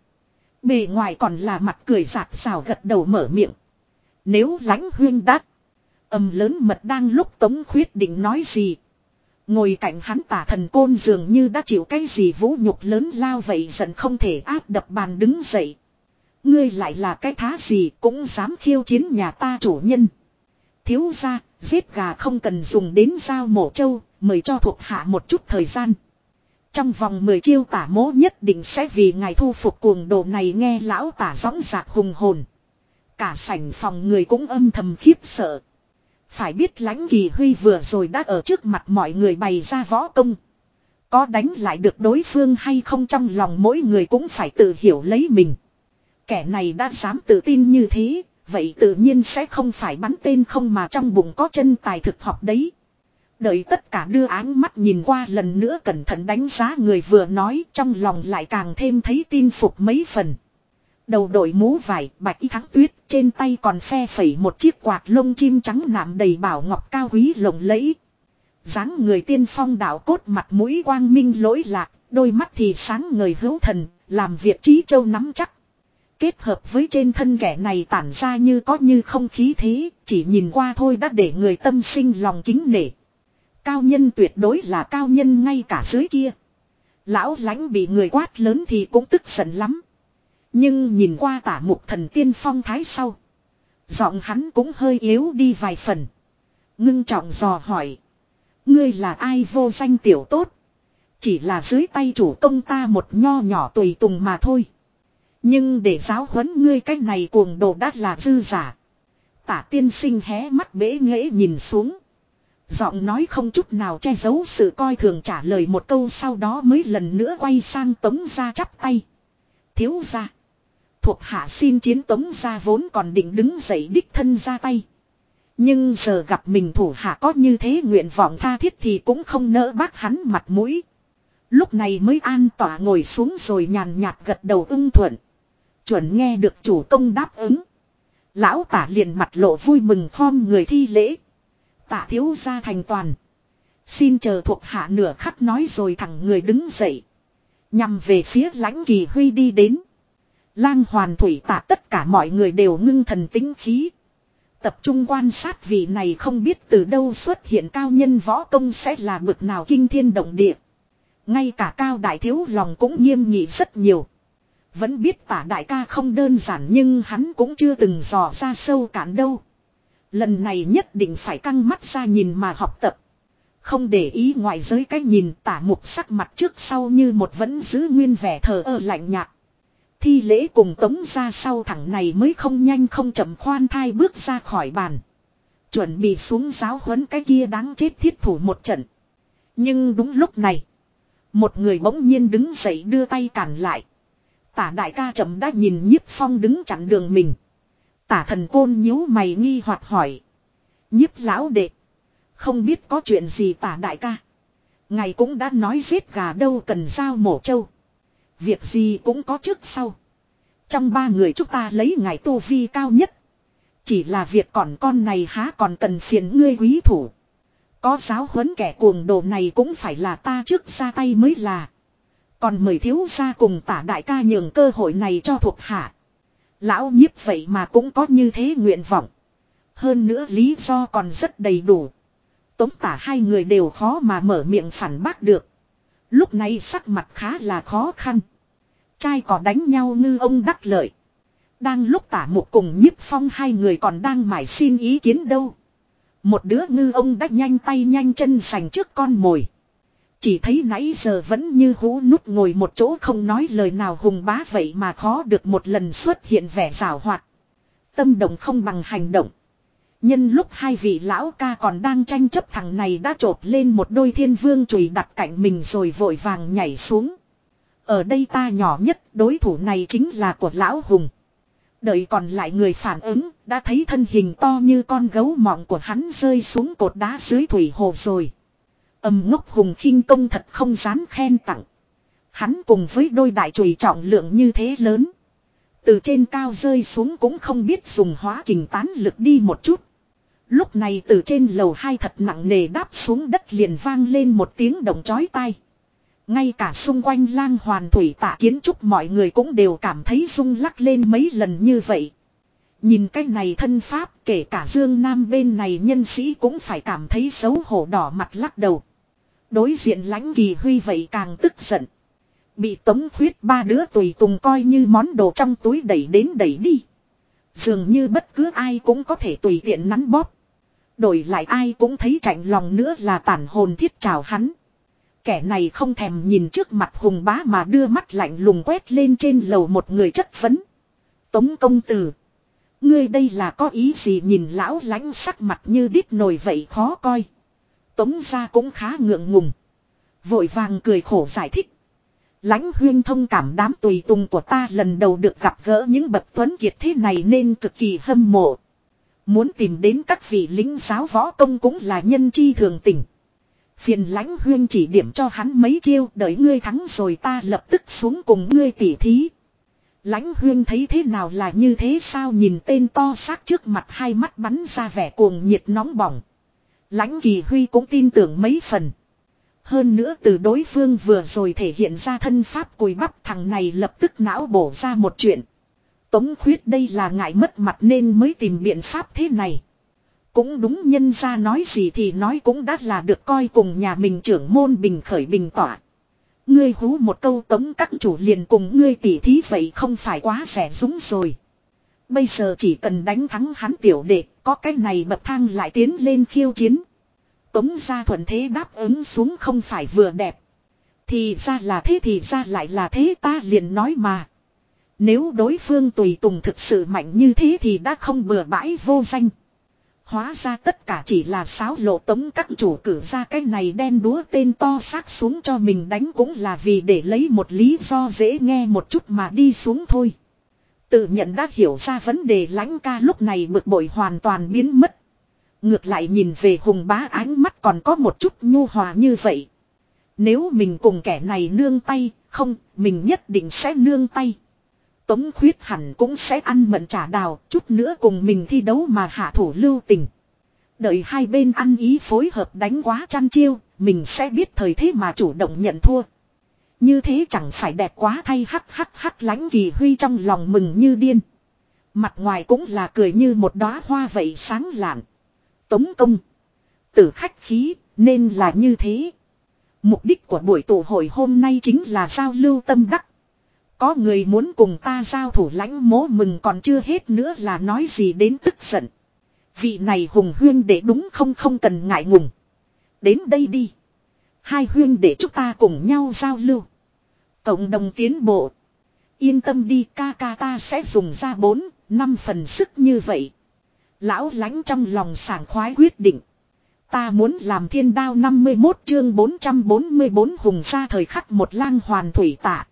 Bề ngoài còn là mặt cười giạt xào gật đầu mở miệng. Nếu lãnh huyên đắc. Âm lớn mật đang lúc Tống Khuyết định nói gì. Ngồi cạnh hắn tả thần côn dường như đã chịu cái gì vũ nhục lớn lao vậy giận không thể áp đập bàn đứng dậy. Ngươi lại là cái thá gì cũng dám khiêu chiến nhà ta chủ nhân. Thiếu ra, giết gà không cần dùng đến dao mổ trâu, mời cho thuộc hạ một chút thời gian. Trong vòng 10 chiêu tả mố nhất định sẽ vì ngài thu phục cuồng đồ này nghe lão tả gióng giạc hùng hồn. Cả sảnh phòng người cũng âm thầm khiếp sợ. Phải biết lãnh kỳ huy vừa rồi đã ở trước mặt mọi người bày ra võ công. Có đánh lại được đối phương hay không trong lòng mỗi người cũng phải tự hiểu lấy mình. Kẻ này đã dám tự tin như thế, vậy tự nhiên sẽ không phải bắn tên không mà trong bụng có chân tài thực học đấy. Đợi tất cả đưa áng mắt nhìn qua lần nữa cẩn thận đánh giá người vừa nói trong lòng lại càng thêm thấy tin phục mấy phần. Đầu đội mũ vải, bạch y thắng tuyết, trên tay còn phe phẩy một chiếc quạt lông chim trắng nạm đầy bảo ngọc cao quý lộng lẫy. dáng người tiên phong đạo cốt mặt mũi quang minh lỗi lạc, đôi mắt thì sáng người hữu thần, làm việc trí châu nắm chắc. Kết hợp với trên thân kẻ này tản ra như có như không khí thế, chỉ nhìn qua thôi đã để người tâm sinh lòng kính nể. Cao nhân tuyệt đối là cao nhân ngay cả dưới kia. Lão lãnh bị người quát lớn thì cũng tức giận lắm. Nhưng nhìn qua tả mục thần tiên phong thái sau. Giọng hắn cũng hơi yếu đi vài phần. Ngưng trọng dò hỏi. Ngươi là ai vô danh tiểu tốt. Chỉ là dưới tay chủ công ta một nho nhỏ tùy tùng mà thôi. Nhưng để giáo huấn ngươi cách này cuồng đồ đắt là dư giả. Tả tiên sinh hé mắt bế nghễ nhìn xuống. Giọng nói không chút nào che giấu sự coi thường trả lời một câu sau đó mới lần nữa quay sang tống ra chắp tay. Thiếu ra. Thuộc hạ xin chiến tống ra vốn còn định đứng dậy đích thân ra tay. Nhưng giờ gặp mình thủ hạ có như thế nguyện vọng tha thiết thì cũng không nỡ bác hắn mặt mũi. Lúc này mới an tỏa ngồi xuống rồi nhàn nhạt gật đầu ưng thuận. Chuẩn nghe được chủ công đáp ứng. Lão tả liền mặt lộ vui mừng khom người thi lễ. Tạ thiếu gia thành toàn. Xin chờ thuộc hạ nửa khắc nói rồi thẳng người đứng dậy. Nhằm về phía lãnh kỳ huy đi đến. Lang hoàn thủy tạ tất cả mọi người đều ngưng thần tính khí. Tập trung quan sát vị này không biết từ đâu xuất hiện cao nhân võ công sẽ là bực nào kinh thiên động địa. Ngay cả cao đại thiếu lòng cũng nghiêm nghị rất nhiều. Vẫn biết tả đại ca không đơn giản nhưng hắn cũng chưa từng dò ra sâu cản đâu. Lần này nhất định phải căng mắt ra nhìn mà học tập. Không để ý ngoài giới cái nhìn tả mục sắc mặt trước sau như một vẫn giữ nguyên vẻ thờ ơ lạnh nhạt. Thi lễ cùng tống ra sau thẳng này mới không nhanh không chậm khoan thai bước ra khỏi bàn. Chuẩn bị xuống giáo huấn cái kia đáng chết thiết thủ một trận. Nhưng đúng lúc này. Một người bỗng nhiên đứng dậy đưa tay cản lại. Tả đại ca chậm đã nhìn nhiếp phong đứng chặn đường mình. Tả thần côn nhíu mày nghi hoặc hỏi. Nhiếp lão đệ. Không biết có chuyện gì tả đại ca. Ngài cũng đã nói giết gà đâu cần giao mổ trâu. Việc gì cũng có trước sau. Trong ba người chúng ta lấy ngài tu vi cao nhất. Chỉ là việc còn con này há còn cần phiền ngươi quý thủ. Có giáo huấn kẻ cuồng đồ này cũng phải là ta trước ra tay mới là. Còn mời thiếu gia cùng tả đại ca nhường cơ hội này cho thuộc hạ. Lão nhiếp vậy mà cũng có như thế nguyện vọng. Hơn nữa lý do còn rất đầy đủ. Tống tả hai người đều khó mà mở miệng phản bác được. Lúc này sắc mặt khá là khó khăn. Trai có đánh nhau ngư ông đắc lợi. Đang lúc tả một cùng nhiếp phong hai người còn đang mải xin ý kiến đâu. Một đứa ngư ông đã nhanh tay nhanh chân sành trước con mồi. Chỉ thấy nãy giờ vẫn như hú nút ngồi một chỗ không nói lời nào hùng bá vậy mà khó được một lần xuất hiện vẻ rào hoạt. Tâm động không bằng hành động. Nhân lúc hai vị lão ca còn đang tranh chấp thằng này đã trột lên một đôi thiên vương chùy đặt cạnh mình rồi vội vàng nhảy xuống. Ở đây ta nhỏ nhất, đối thủ này chính là của lão hùng. Đợi còn lại người phản ứng, đã thấy thân hình to như con gấu mọng của hắn rơi xuống cột đá dưới thủy hồ rồi. Âm ngốc hùng khinh công thật không dám khen tặng. Hắn cùng với đôi đại chùy trọng lượng như thế lớn. Từ trên cao rơi xuống cũng không biết dùng hóa kình tán lực đi một chút. Lúc này từ trên lầu hai thật nặng nề đáp xuống đất liền vang lên một tiếng động chói tai. Ngay cả xung quanh lang hoàn thủy tạ kiến trúc mọi người cũng đều cảm thấy rung lắc lên mấy lần như vậy. Nhìn cái này thân pháp, kể cả Dương Nam bên này nhân sĩ cũng phải cảm thấy xấu hổ đỏ mặt lắc đầu. Đối diện lãnh kỳ huy vậy càng tức giận. Bị tống khuyết ba đứa tùy tùng coi như món đồ trong túi đẩy đến đẩy đi. Dường như bất cứ ai cũng có thể tùy tiện nắn bóp. Đổi lại ai cũng thấy chạnh lòng nữa là tản hồn thiết chào hắn. Kẻ này không thèm nhìn trước mặt hùng bá mà đưa mắt lạnh lùng quét lên trên lầu một người chất vấn. Tống công tử. Ngươi đây là có ý gì nhìn lão lãnh sắc mặt như đít nồi vậy khó coi. Tống ra cũng khá ngượng ngùng. Vội vàng cười khổ giải thích. Lãnh huyên thông cảm đám tùy tùng của ta lần đầu được gặp gỡ những bậc tuấn kiệt thế này nên cực kỳ hâm mộ. Muốn tìm đến các vị lính giáo võ công cũng là nhân chi thường tình. Phiền lãnh huyên chỉ điểm cho hắn mấy chiêu, đợi ngươi thắng rồi ta lập tức xuống cùng ngươi tỉ thí. Lãnh huyên thấy thế nào là như thế sao nhìn tên to xác trước mặt hai mắt bắn ra vẻ cuồng nhiệt nóng bỏng. Lãnh kỳ huy cũng tin tưởng mấy phần. Hơn nữa từ đối phương vừa rồi thể hiện ra thân pháp cùi bắp thằng này lập tức não bổ ra một chuyện. Tống khuyết đây là ngại mất mặt nên mới tìm biện pháp thế này. Cũng đúng nhân ra nói gì thì nói cũng đã là được coi cùng nhà mình trưởng môn bình khởi bình tỏa. Ngươi hú một câu tống các chủ liền cùng ngươi tỉ thí vậy không phải quá rẻ rúng rồi. Bây giờ chỉ cần đánh thắng hắn tiểu đệ, có cái này bậc thang lại tiến lên khiêu chiến. Tống gia thuận thế đáp ứng xuống không phải vừa đẹp. Thì ra là thế thì ra lại là thế ta liền nói mà. Nếu đối phương tùy tùng thực sự mạnh như thế thì đã không bừa bãi vô danh. Hóa ra tất cả chỉ là sáo lộ tống các chủ cử ra cái này đen đúa tên to xác xuống cho mình đánh cũng là vì để lấy một lý do dễ nghe một chút mà đi xuống thôi. Tự nhận đã hiểu ra vấn đề lãnh ca lúc này bực bội hoàn toàn biến mất. Ngược lại nhìn về hùng bá ánh mắt còn có một chút nhu hòa như vậy. Nếu mình cùng kẻ này nương tay, không, mình nhất định sẽ nương tay. Tống khuyết hẳn cũng sẽ ăn mận trả đào, chút nữa cùng mình thi đấu mà hạ thủ lưu tình. Đợi hai bên ăn ý phối hợp đánh quá chăn chiêu, mình sẽ biết thời thế mà chủ động nhận thua. Như thế chẳng phải đẹp quá thay hắc hắc hắc lánh kỳ huy trong lòng mừng như điên. Mặt ngoài cũng là cười như một đóa hoa vậy sáng lạn. Tống công. Tử khách khí, nên là như thế. Mục đích của buổi tụ hội hôm nay chính là giao lưu tâm đắc. Có người muốn cùng ta giao thủ lãnh mố mừng còn chưa hết nữa là nói gì đến tức giận. Vị này hùng huyên để đúng không không cần ngại ngùng. Đến đây đi. Hai huyên để chúng ta cùng nhau giao lưu. Cộng đồng tiến bộ. Yên tâm đi ca ca ta sẽ dùng ra bốn, năm phần sức như vậy. Lão lánh trong lòng sảng khoái quyết định. Ta muốn làm thiên đao 51 chương 444 hùng ra thời khắc một lang hoàn thủy tạ.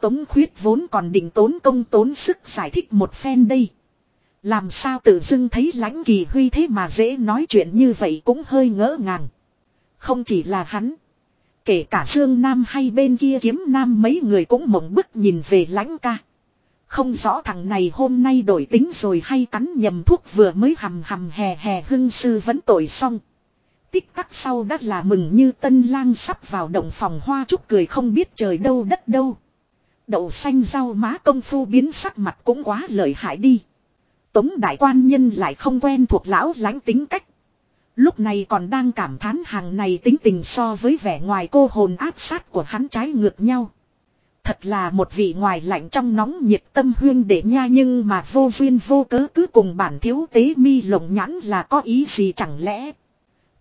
Tống khuyết vốn còn định tốn công tốn sức giải thích một phen đây. Làm sao tự dưng thấy lãnh kỳ huy thế mà dễ nói chuyện như vậy cũng hơi ngỡ ngàng. Không chỉ là hắn. Kể cả Dương Nam hay bên kia kiếm Nam mấy người cũng mộng bức nhìn về lãnh ca. Không rõ thằng này hôm nay đổi tính rồi hay cắn nhầm thuốc vừa mới hầm hầm hè hè hưng sư vẫn tội xong. Tích tắc sau đã là mừng như tân lang sắp vào động phòng hoa chúc cười không biết trời đâu đất đâu. Đậu xanh rau má công phu biến sắc mặt cũng quá lợi hại đi. Tống đại quan nhân lại không quen thuộc lão lánh tính cách. Lúc này còn đang cảm thán hàng này tính tình so với vẻ ngoài cô hồn áp sát của hắn trái ngược nhau. Thật là một vị ngoài lạnh trong nóng nhiệt tâm huyên để nha nhưng mà vô duyên vô cớ cứ cùng bản thiếu tế mi lồng nhãn là có ý gì chẳng lẽ.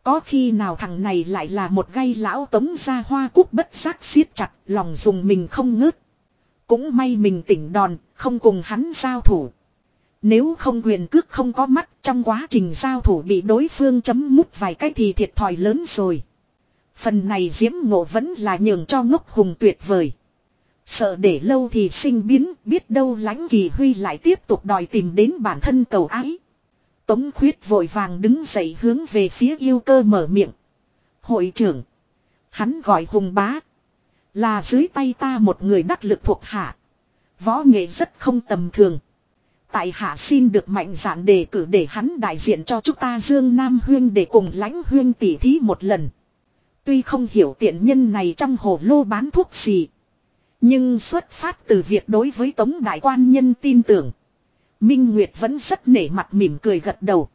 Có khi nào thằng này lại là một gây lão tống ra hoa cúc bất giác siết chặt lòng dùng mình không ngớt. Cũng may mình tỉnh đòn, không cùng hắn giao thủ. Nếu không quyền cước không có mắt trong quá trình giao thủ bị đối phương chấm mút vài cái thì thiệt thòi lớn rồi. Phần này diễm ngộ vẫn là nhường cho ngốc hùng tuyệt vời. Sợ để lâu thì sinh biến, biết đâu lãnh kỳ huy lại tiếp tục đòi tìm đến bản thân cầu ái. Tống khuyết vội vàng đứng dậy hướng về phía yêu cơ mở miệng. Hội trưởng. Hắn gọi hùng bá. Là dưới tay ta một người đắc lực thuộc hạ. Võ nghệ rất không tầm thường. Tại hạ xin được mạnh dạn đề cử để hắn đại diện cho chúng ta Dương Nam Huyên để cùng lãnh huyên tỉ thí một lần. Tuy không hiểu tiện nhân này trong hồ lô bán thuốc gì. Nhưng xuất phát từ việc đối với Tống Đại Quan Nhân tin tưởng. Minh Nguyệt vẫn rất nể mặt mỉm cười gật đầu.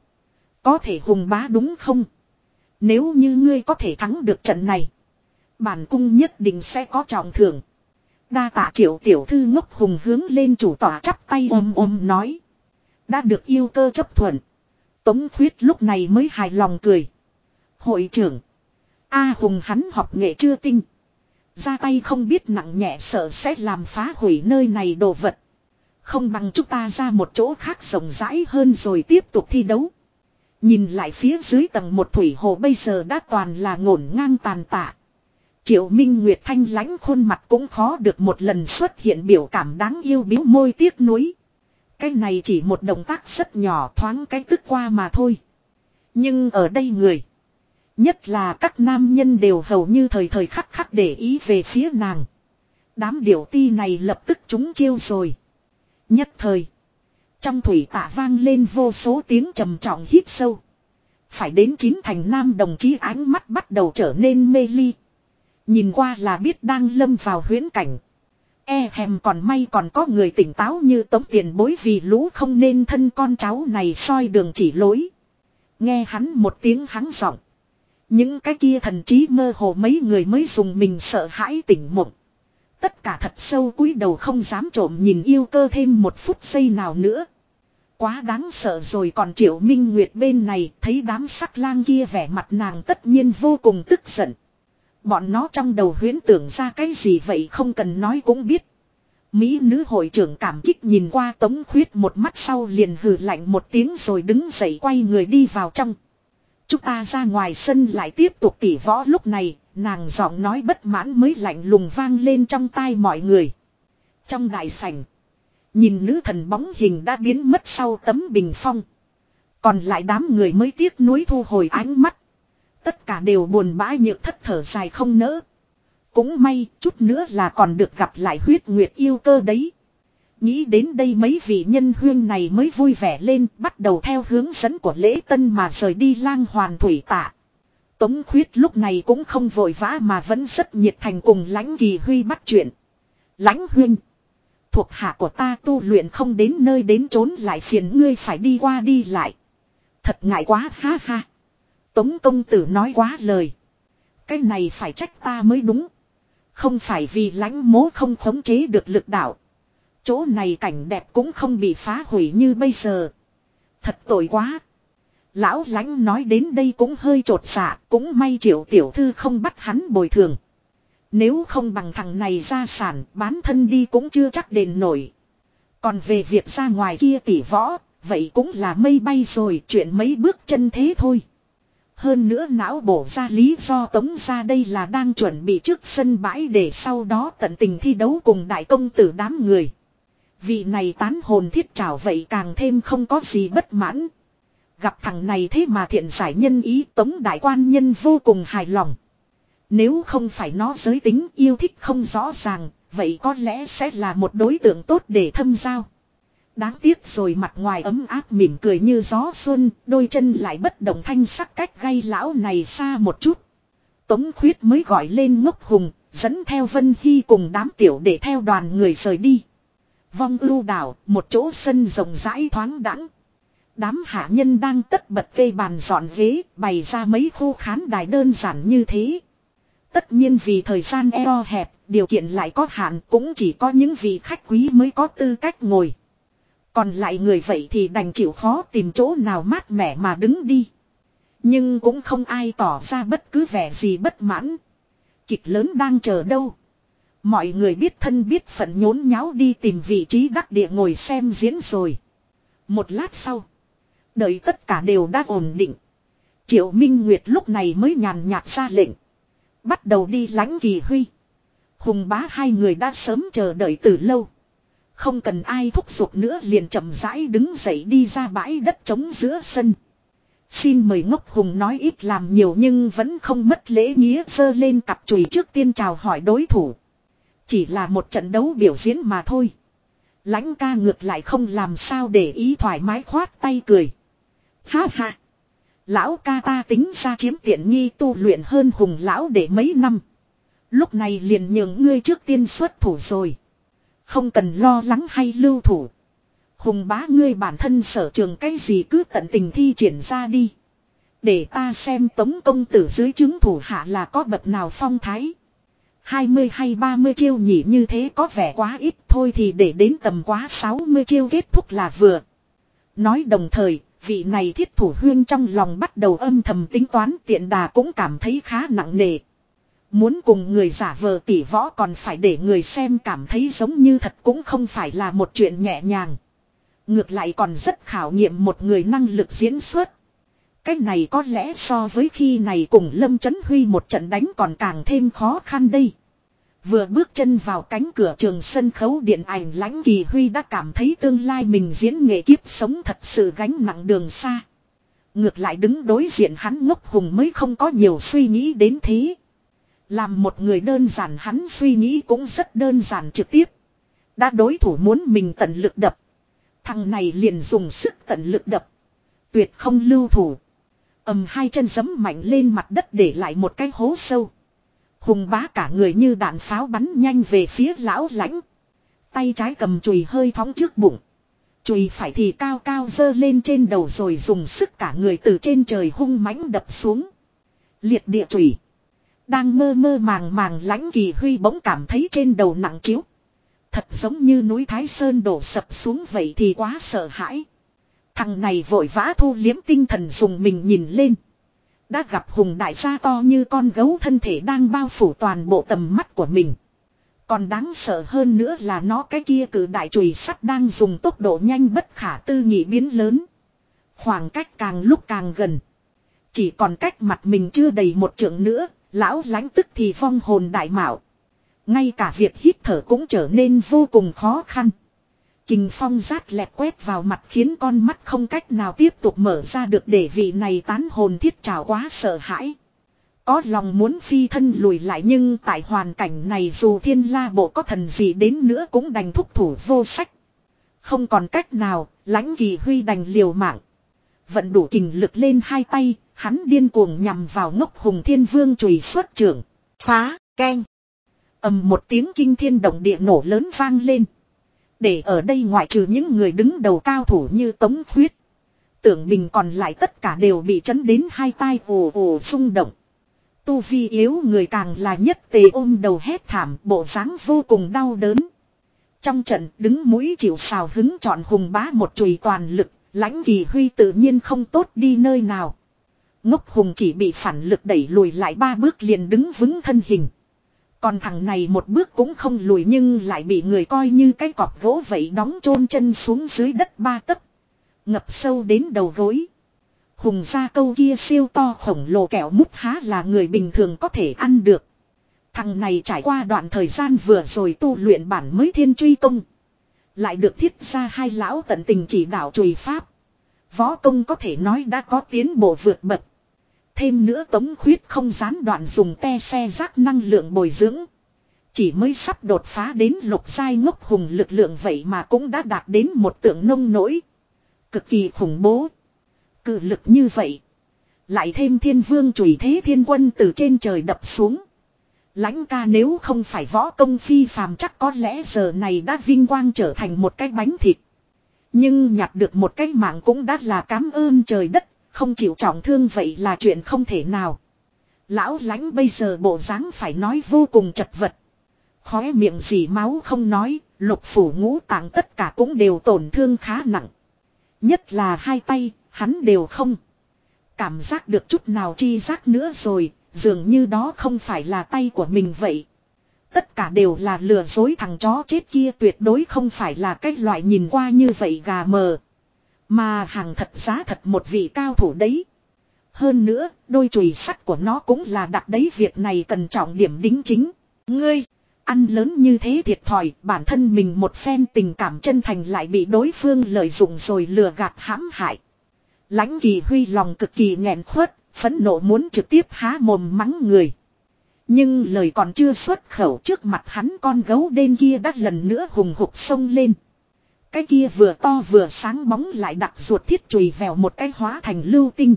Có thể hùng bá đúng không? Nếu như ngươi có thể thắng được trận này. Bản cung nhất định sẽ có trọng thưởng. Đa tạ triệu tiểu thư ngốc hùng hướng lên chủ tỏa chắp tay ôm ôm nói. Đã được yêu cơ chấp thuận. Tống khuyết lúc này mới hài lòng cười. Hội trưởng. A Hùng hắn học nghệ chưa tinh. Ra tay không biết nặng nhẹ sợ sẽ làm phá hủy nơi này đồ vật. Không bằng chúng ta ra một chỗ khác rộng rãi hơn rồi tiếp tục thi đấu. Nhìn lại phía dưới tầng một thủy hồ bây giờ đã toàn là ngổn ngang tàn tạ. Triệu Minh Nguyệt thanh lãnh khuôn mặt cũng khó được một lần xuất hiện biểu cảm đáng yêu biếu môi tiếc nuối. Cái này chỉ một động tác rất nhỏ thoáng cái tức qua mà thôi. Nhưng ở đây người. Nhất là các nam nhân đều hầu như thời thời khắc khắc để ý về phía nàng. Đám điểu ti này lập tức trúng chiêu rồi. Nhất thời. Trong thủy tạ vang lên vô số tiếng trầm trọng hít sâu. Phải đến chín thành nam đồng chí ánh mắt bắt đầu trở nên mê ly. Nhìn qua là biết đang lâm vào huyễn cảnh. E hèm còn may còn có người tỉnh táo như tống tiền bối vì lũ không nên thân con cháu này soi đường chỉ lối. Nghe hắn một tiếng hắn giọng. Những cái kia thần trí mơ hồ mấy người mới dùng mình sợ hãi tỉnh mộng. Tất cả thật sâu cúi đầu không dám trộm nhìn yêu cơ thêm một phút giây nào nữa. Quá đáng sợ rồi còn triệu minh nguyệt bên này, thấy đám sắc lang kia vẻ mặt nàng tất nhiên vô cùng tức giận. Bọn nó trong đầu huyến tưởng ra cái gì vậy không cần nói cũng biết. Mỹ nữ hội trưởng cảm kích nhìn qua tống khuyết một mắt sau liền hừ lạnh một tiếng rồi đứng dậy quay người đi vào trong. Chúng ta ra ngoài sân lại tiếp tục tỉ võ lúc này, nàng giọng nói bất mãn mới lạnh lùng vang lên trong tai mọi người. Trong đại sảnh, nhìn nữ thần bóng hình đã biến mất sau tấm bình phong. Còn lại đám người mới tiếc nuối thu hồi ánh mắt. Tất cả đều buồn bã nhược thất thở dài không nỡ. Cũng may, chút nữa là còn được gặp lại huyết nguyệt yêu cơ đấy. Nghĩ đến đây mấy vị nhân huyên này mới vui vẻ lên, bắt đầu theo hướng dẫn của lễ tân mà rời đi lang hoàn thủy tạ. Tống khuyết lúc này cũng không vội vã mà vẫn rất nhiệt thành cùng lãnh kỳ huy bắt chuyện. Lãnh huyên. Thuộc hạ của ta tu luyện không đến nơi đến trốn lại phiền ngươi phải đi qua đi lại. Thật ngại quá ha ha. Tống công tử nói quá lời. Cái này phải trách ta mới đúng. Không phải vì lãnh mố không khống chế được lực đạo. Chỗ này cảnh đẹp cũng không bị phá hủy như bây giờ. Thật tội quá. Lão lãnh nói đến đây cũng hơi trột dạ, cũng may triệu tiểu thư không bắt hắn bồi thường. Nếu không bằng thằng này ra sản, bán thân đi cũng chưa chắc đền nổi. Còn về việc ra ngoài kia tỉ võ, vậy cũng là mây bay rồi, chuyện mấy bước chân thế thôi. Hơn nữa não bổ ra lý do tống ra đây là đang chuẩn bị trước sân bãi để sau đó tận tình thi đấu cùng đại công tử đám người. Vị này tán hồn thiết trảo vậy càng thêm không có gì bất mãn. Gặp thằng này thế mà thiện giải nhân ý tống đại quan nhân vô cùng hài lòng. Nếu không phải nó giới tính yêu thích không rõ ràng, vậy có lẽ sẽ là một đối tượng tốt để thâm giao. Đáng tiếc rồi mặt ngoài ấm áp mỉm cười như gió xuân, đôi chân lại bất động thanh sắc cách gây lão này xa một chút. Tống khuyết mới gọi lên ngốc hùng, dẫn theo Vân Hy cùng đám tiểu để theo đoàn người rời đi. Vong ưu đảo, một chỗ sân rộng rãi thoáng đẳng. Đám hạ nhân đang tất bật cây bàn dọn ghế, bày ra mấy khu khán đài đơn giản như thế. Tất nhiên vì thời gian eo hẹp, điều kiện lại có hạn cũng chỉ có những vị khách quý mới có tư cách ngồi. Còn lại người vậy thì đành chịu khó tìm chỗ nào mát mẻ mà đứng đi. Nhưng cũng không ai tỏ ra bất cứ vẻ gì bất mãn. Kịch lớn đang chờ đâu. Mọi người biết thân biết phận nhốn nháo đi tìm vị trí đắc địa ngồi xem diễn rồi. Một lát sau. Đợi tất cả đều đã ổn định. Triệu Minh Nguyệt lúc này mới nhàn nhạt ra lệnh. Bắt đầu đi lánh kỳ huy. Hùng bá hai người đã sớm chờ đợi từ lâu. Không cần ai thúc giục nữa liền chậm rãi đứng dậy đi ra bãi đất trống giữa sân. Xin mời ngốc hùng nói ít làm nhiều nhưng vẫn không mất lễ nghĩa sơ lên cặp chùy trước tiên chào hỏi đối thủ. Chỉ là một trận đấu biểu diễn mà thôi. Lãnh ca ngược lại không làm sao để ý thoải mái khoát tay cười. Ha ha. Lão ca ta tính ra chiếm tiện nghi tu luyện hơn hùng lão để mấy năm. Lúc này liền nhường ngươi trước tiên xuất thủ rồi. Không cần lo lắng hay lưu thủ. Hùng bá ngươi bản thân sở trường cái gì cứ tận tình thi triển ra đi. Để ta xem tống công tử dưới chứng thủ hạ là có bậc nào phong thái. 20 hay 30 chiêu nhỉ như thế có vẻ quá ít thôi thì để đến tầm quá 60 chiêu kết thúc là vừa. Nói đồng thời, Vị này thiết thủ huyên trong lòng bắt đầu âm thầm tính toán tiện đà cũng cảm thấy khá nặng nề. Muốn cùng người giả vờ tỉ võ còn phải để người xem cảm thấy giống như thật cũng không phải là một chuyện nhẹ nhàng. Ngược lại còn rất khảo nghiệm một người năng lực diễn xuất. Cách này có lẽ so với khi này cùng Lâm Chấn Huy một trận đánh còn càng thêm khó khăn đây. Vừa bước chân vào cánh cửa trường sân khấu điện ảnh lãnh kỳ Huy đã cảm thấy tương lai mình diễn nghệ kiếp sống thật sự gánh nặng đường xa. Ngược lại đứng đối diện hắn ngốc hùng mới không có nhiều suy nghĩ đến thế. Làm một người đơn giản hắn suy nghĩ cũng rất đơn giản trực tiếp. Đã đối thủ muốn mình tận lực đập. Thằng này liền dùng sức tận lực đập. Tuyệt không lưu thủ. ầm hai chân giấm mạnh lên mặt đất để lại một cái hố sâu. Hùng bá cả người như đạn pháo bắn nhanh về phía lão lãnh. Tay trái cầm chùy hơi thóng trước bụng. Chùy phải thì cao cao dơ lên trên đầu rồi dùng sức cả người từ trên trời hung mãnh đập xuống. Liệt địa chùy. Đang mơ mơ màng màng lãnh kỳ huy bỗng cảm thấy trên đầu nặng chiếu. Thật giống như núi Thái Sơn đổ sập xuống vậy thì quá sợ hãi. Thằng này vội vã thu liếm tinh thần dùng mình nhìn lên. Đã gặp hùng đại gia to như con gấu thân thể đang bao phủ toàn bộ tầm mắt của mình. Còn đáng sợ hơn nữa là nó cái kia cử đại chùy sắt đang dùng tốc độ nhanh bất khả tư nghị biến lớn. Khoảng cách càng lúc càng gần. Chỉ còn cách mặt mình chưa đầy một trượng nữa, lão lánh tức thì vong hồn đại mạo. Ngay cả việc hít thở cũng trở nên vô cùng khó khăn. Kình phong rát lẹt quét vào mặt khiến con mắt không cách nào tiếp tục mở ra được để vị này tán hồn thiết trào quá sợ hãi. Có lòng muốn phi thân lùi lại nhưng tại hoàn cảnh này dù thiên la bộ có thần gì đến nữa cũng đành thúc thủ vô sách. Không còn cách nào, lãnh kỳ huy đành liều mạng. Vận đủ kình lực lên hai tay, hắn điên cuồng nhằm vào ngốc hùng thiên vương chùy xuất trưởng. Phá, keng ầm một tiếng kinh thiên động địa nổ lớn vang lên. Để ở đây ngoại trừ những người đứng đầu cao thủ như Tống Khuyết. Tưởng mình còn lại tất cả đều bị chấn đến hai tai ồ ồ rung động. Tu vi yếu người càng là nhất tề ôm đầu hét thảm bộ dáng vô cùng đau đớn. Trong trận đứng mũi chịu xào hứng chọn hùng bá một chùy toàn lực, lãnh kỳ huy tự nhiên không tốt đi nơi nào. Ngốc hùng chỉ bị phản lực đẩy lùi lại ba bước liền đứng vững thân hình. Còn thằng này một bước cũng không lùi nhưng lại bị người coi như cái cọp gỗ vậy đóng chôn chân xuống dưới đất ba tấc. Ngập sâu đến đầu gối. Hùng ra câu kia siêu to khổng lồ kẹo mút há là người bình thường có thể ăn được. Thằng này trải qua đoạn thời gian vừa rồi tu luyện bản mới thiên truy công. Lại được thiết ra hai lão tận tình chỉ đạo chùy pháp. Võ công có thể nói đã có tiến bộ vượt bậc. Thêm nữa tống khuyết không gián đoạn dùng te xe rác năng lượng bồi dưỡng. Chỉ mới sắp đột phá đến lục giai ngốc hùng lực lượng vậy mà cũng đã đạt đến một tượng nông nổi. Cực kỳ khủng bố. Cự lực như vậy. Lại thêm thiên vương chùy thế thiên quân từ trên trời đập xuống. Lãnh ca nếu không phải võ công phi phàm chắc có lẽ giờ này đã vinh quang trở thành một cái bánh thịt. Nhưng nhặt được một cái mạng cũng đã là cảm ơn trời đất không chịu trọng thương vậy là chuyện không thể nào. Lão lãnh bây giờ bộ dáng phải nói vô cùng chật vật. Khóe miệng gì máu không nói, lục phủ ngũ tạng tất cả cũng đều tổn thương khá nặng. Nhất là hai tay, hắn đều không. Cảm giác được chút nào chi giác nữa rồi, dường như đó không phải là tay của mình vậy. Tất cả đều là lừa dối thằng chó chết kia tuyệt đối không phải là cái loại nhìn qua như vậy gà mờ. Mà hàng thật giá thật một vị cao thủ đấy. Hơn nữa, đôi chùy sắt của nó cũng là đặt đấy việc này cần trọng điểm đính chính. Ngươi, ăn lớn như thế thiệt thòi, bản thân mình một phen tình cảm chân thành lại bị đối phương lợi dụng rồi lừa gạt hãm hại. lãnh kỳ huy lòng cực kỳ nghẹn khuất, phẫn nộ muốn trực tiếp há mồm mắng người. Nhưng lời còn chưa xuất khẩu trước mặt hắn con gấu đen kia đã lần nữa hùng hục sông lên. Cái kia vừa to vừa sáng bóng lại đặt ruột thiết chùy vèo một cái hóa thành lưu tinh.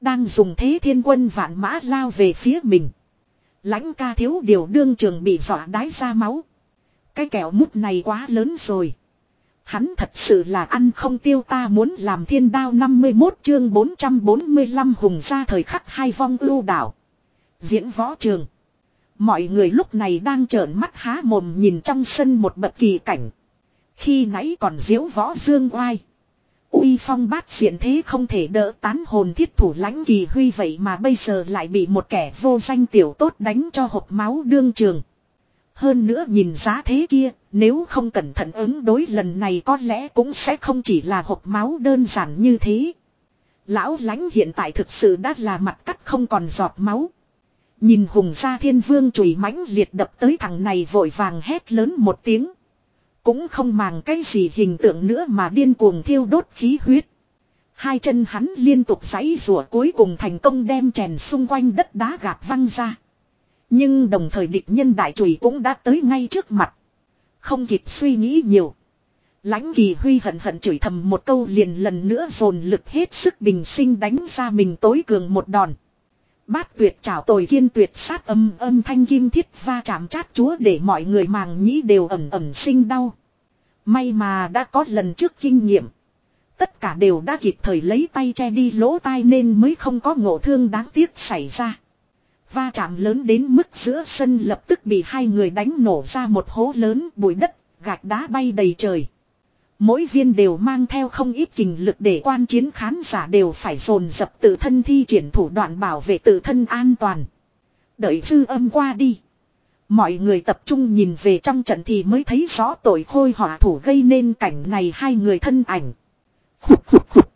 Đang dùng thế thiên quân vạn mã lao về phía mình. Lãnh ca thiếu điều đương trường bị dọa đái ra máu. Cái kẹo mút này quá lớn rồi. Hắn thật sự là ăn không tiêu ta muốn làm thiên đao 51 chương 445 hùng ra thời khắc hai vong ưu đảo. Diễn võ trường. Mọi người lúc này đang trợn mắt há mồm nhìn trong sân một bậc kỳ cảnh. Khi nãy còn diễu võ dương oai. uy phong bát diện thế không thể đỡ tán hồn thiết thủ lãnh kỳ huy vậy mà bây giờ lại bị một kẻ vô danh tiểu tốt đánh cho hộp máu đương trường. Hơn nữa nhìn giá thế kia, nếu không cẩn thận ứng đối lần này có lẽ cũng sẽ không chỉ là hộp máu đơn giản như thế. Lão lãnh hiện tại thực sự đã là mặt cắt không còn giọt máu. Nhìn hùng gia thiên vương chùi mãnh liệt đập tới thằng này vội vàng hét lớn một tiếng. Cũng không màng cái gì hình tượng nữa mà điên cuồng thiêu đốt khí huyết. Hai chân hắn liên tục giãy rủa cuối cùng thành công đem chèn xung quanh đất đá gạt văng ra. Nhưng đồng thời địch nhân đại chùy cũng đã tới ngay trước mặt. Không kịp suy nghĩ nhiều. Lãnh kỳ huy hận hận chửi thầm một câu liền lần nữa dồn lực hết sức bình sinh đánh ra mình tối cường một đòn. Bát tuyệt trảo tồi kiên tuyệt sát âm âm thanh kim thiết va chạm chát chúa để mọi người màng nhĩ đều ẩm ẩm sinh đau. May mà đã có lần trước kinh nghiệm. Tất cả đều đã kịp thời lấy tay che đi lỗ tai nên mới không có ngộ thương đáng tiếc xảy ra. Va chạm lớn đến mức giữa sân lập tức bị hai người đánh nổ ra một hố lớn bụi đất, gạch đá bay đầy trời. Mỗi viên đều mang theo không ít kình lực để quan chiến khán giả đều phải dồn dập tự thân thi triển thủ đoạn bảo vệ tự thân an toàn. Đợi dư âm qua đi. Mọi người tập trung nhìn về trong trận thì mới thấy rõ tội khôi hỏa thủ gây nên cảnh này hai người thân ảnh. Khục khục khục.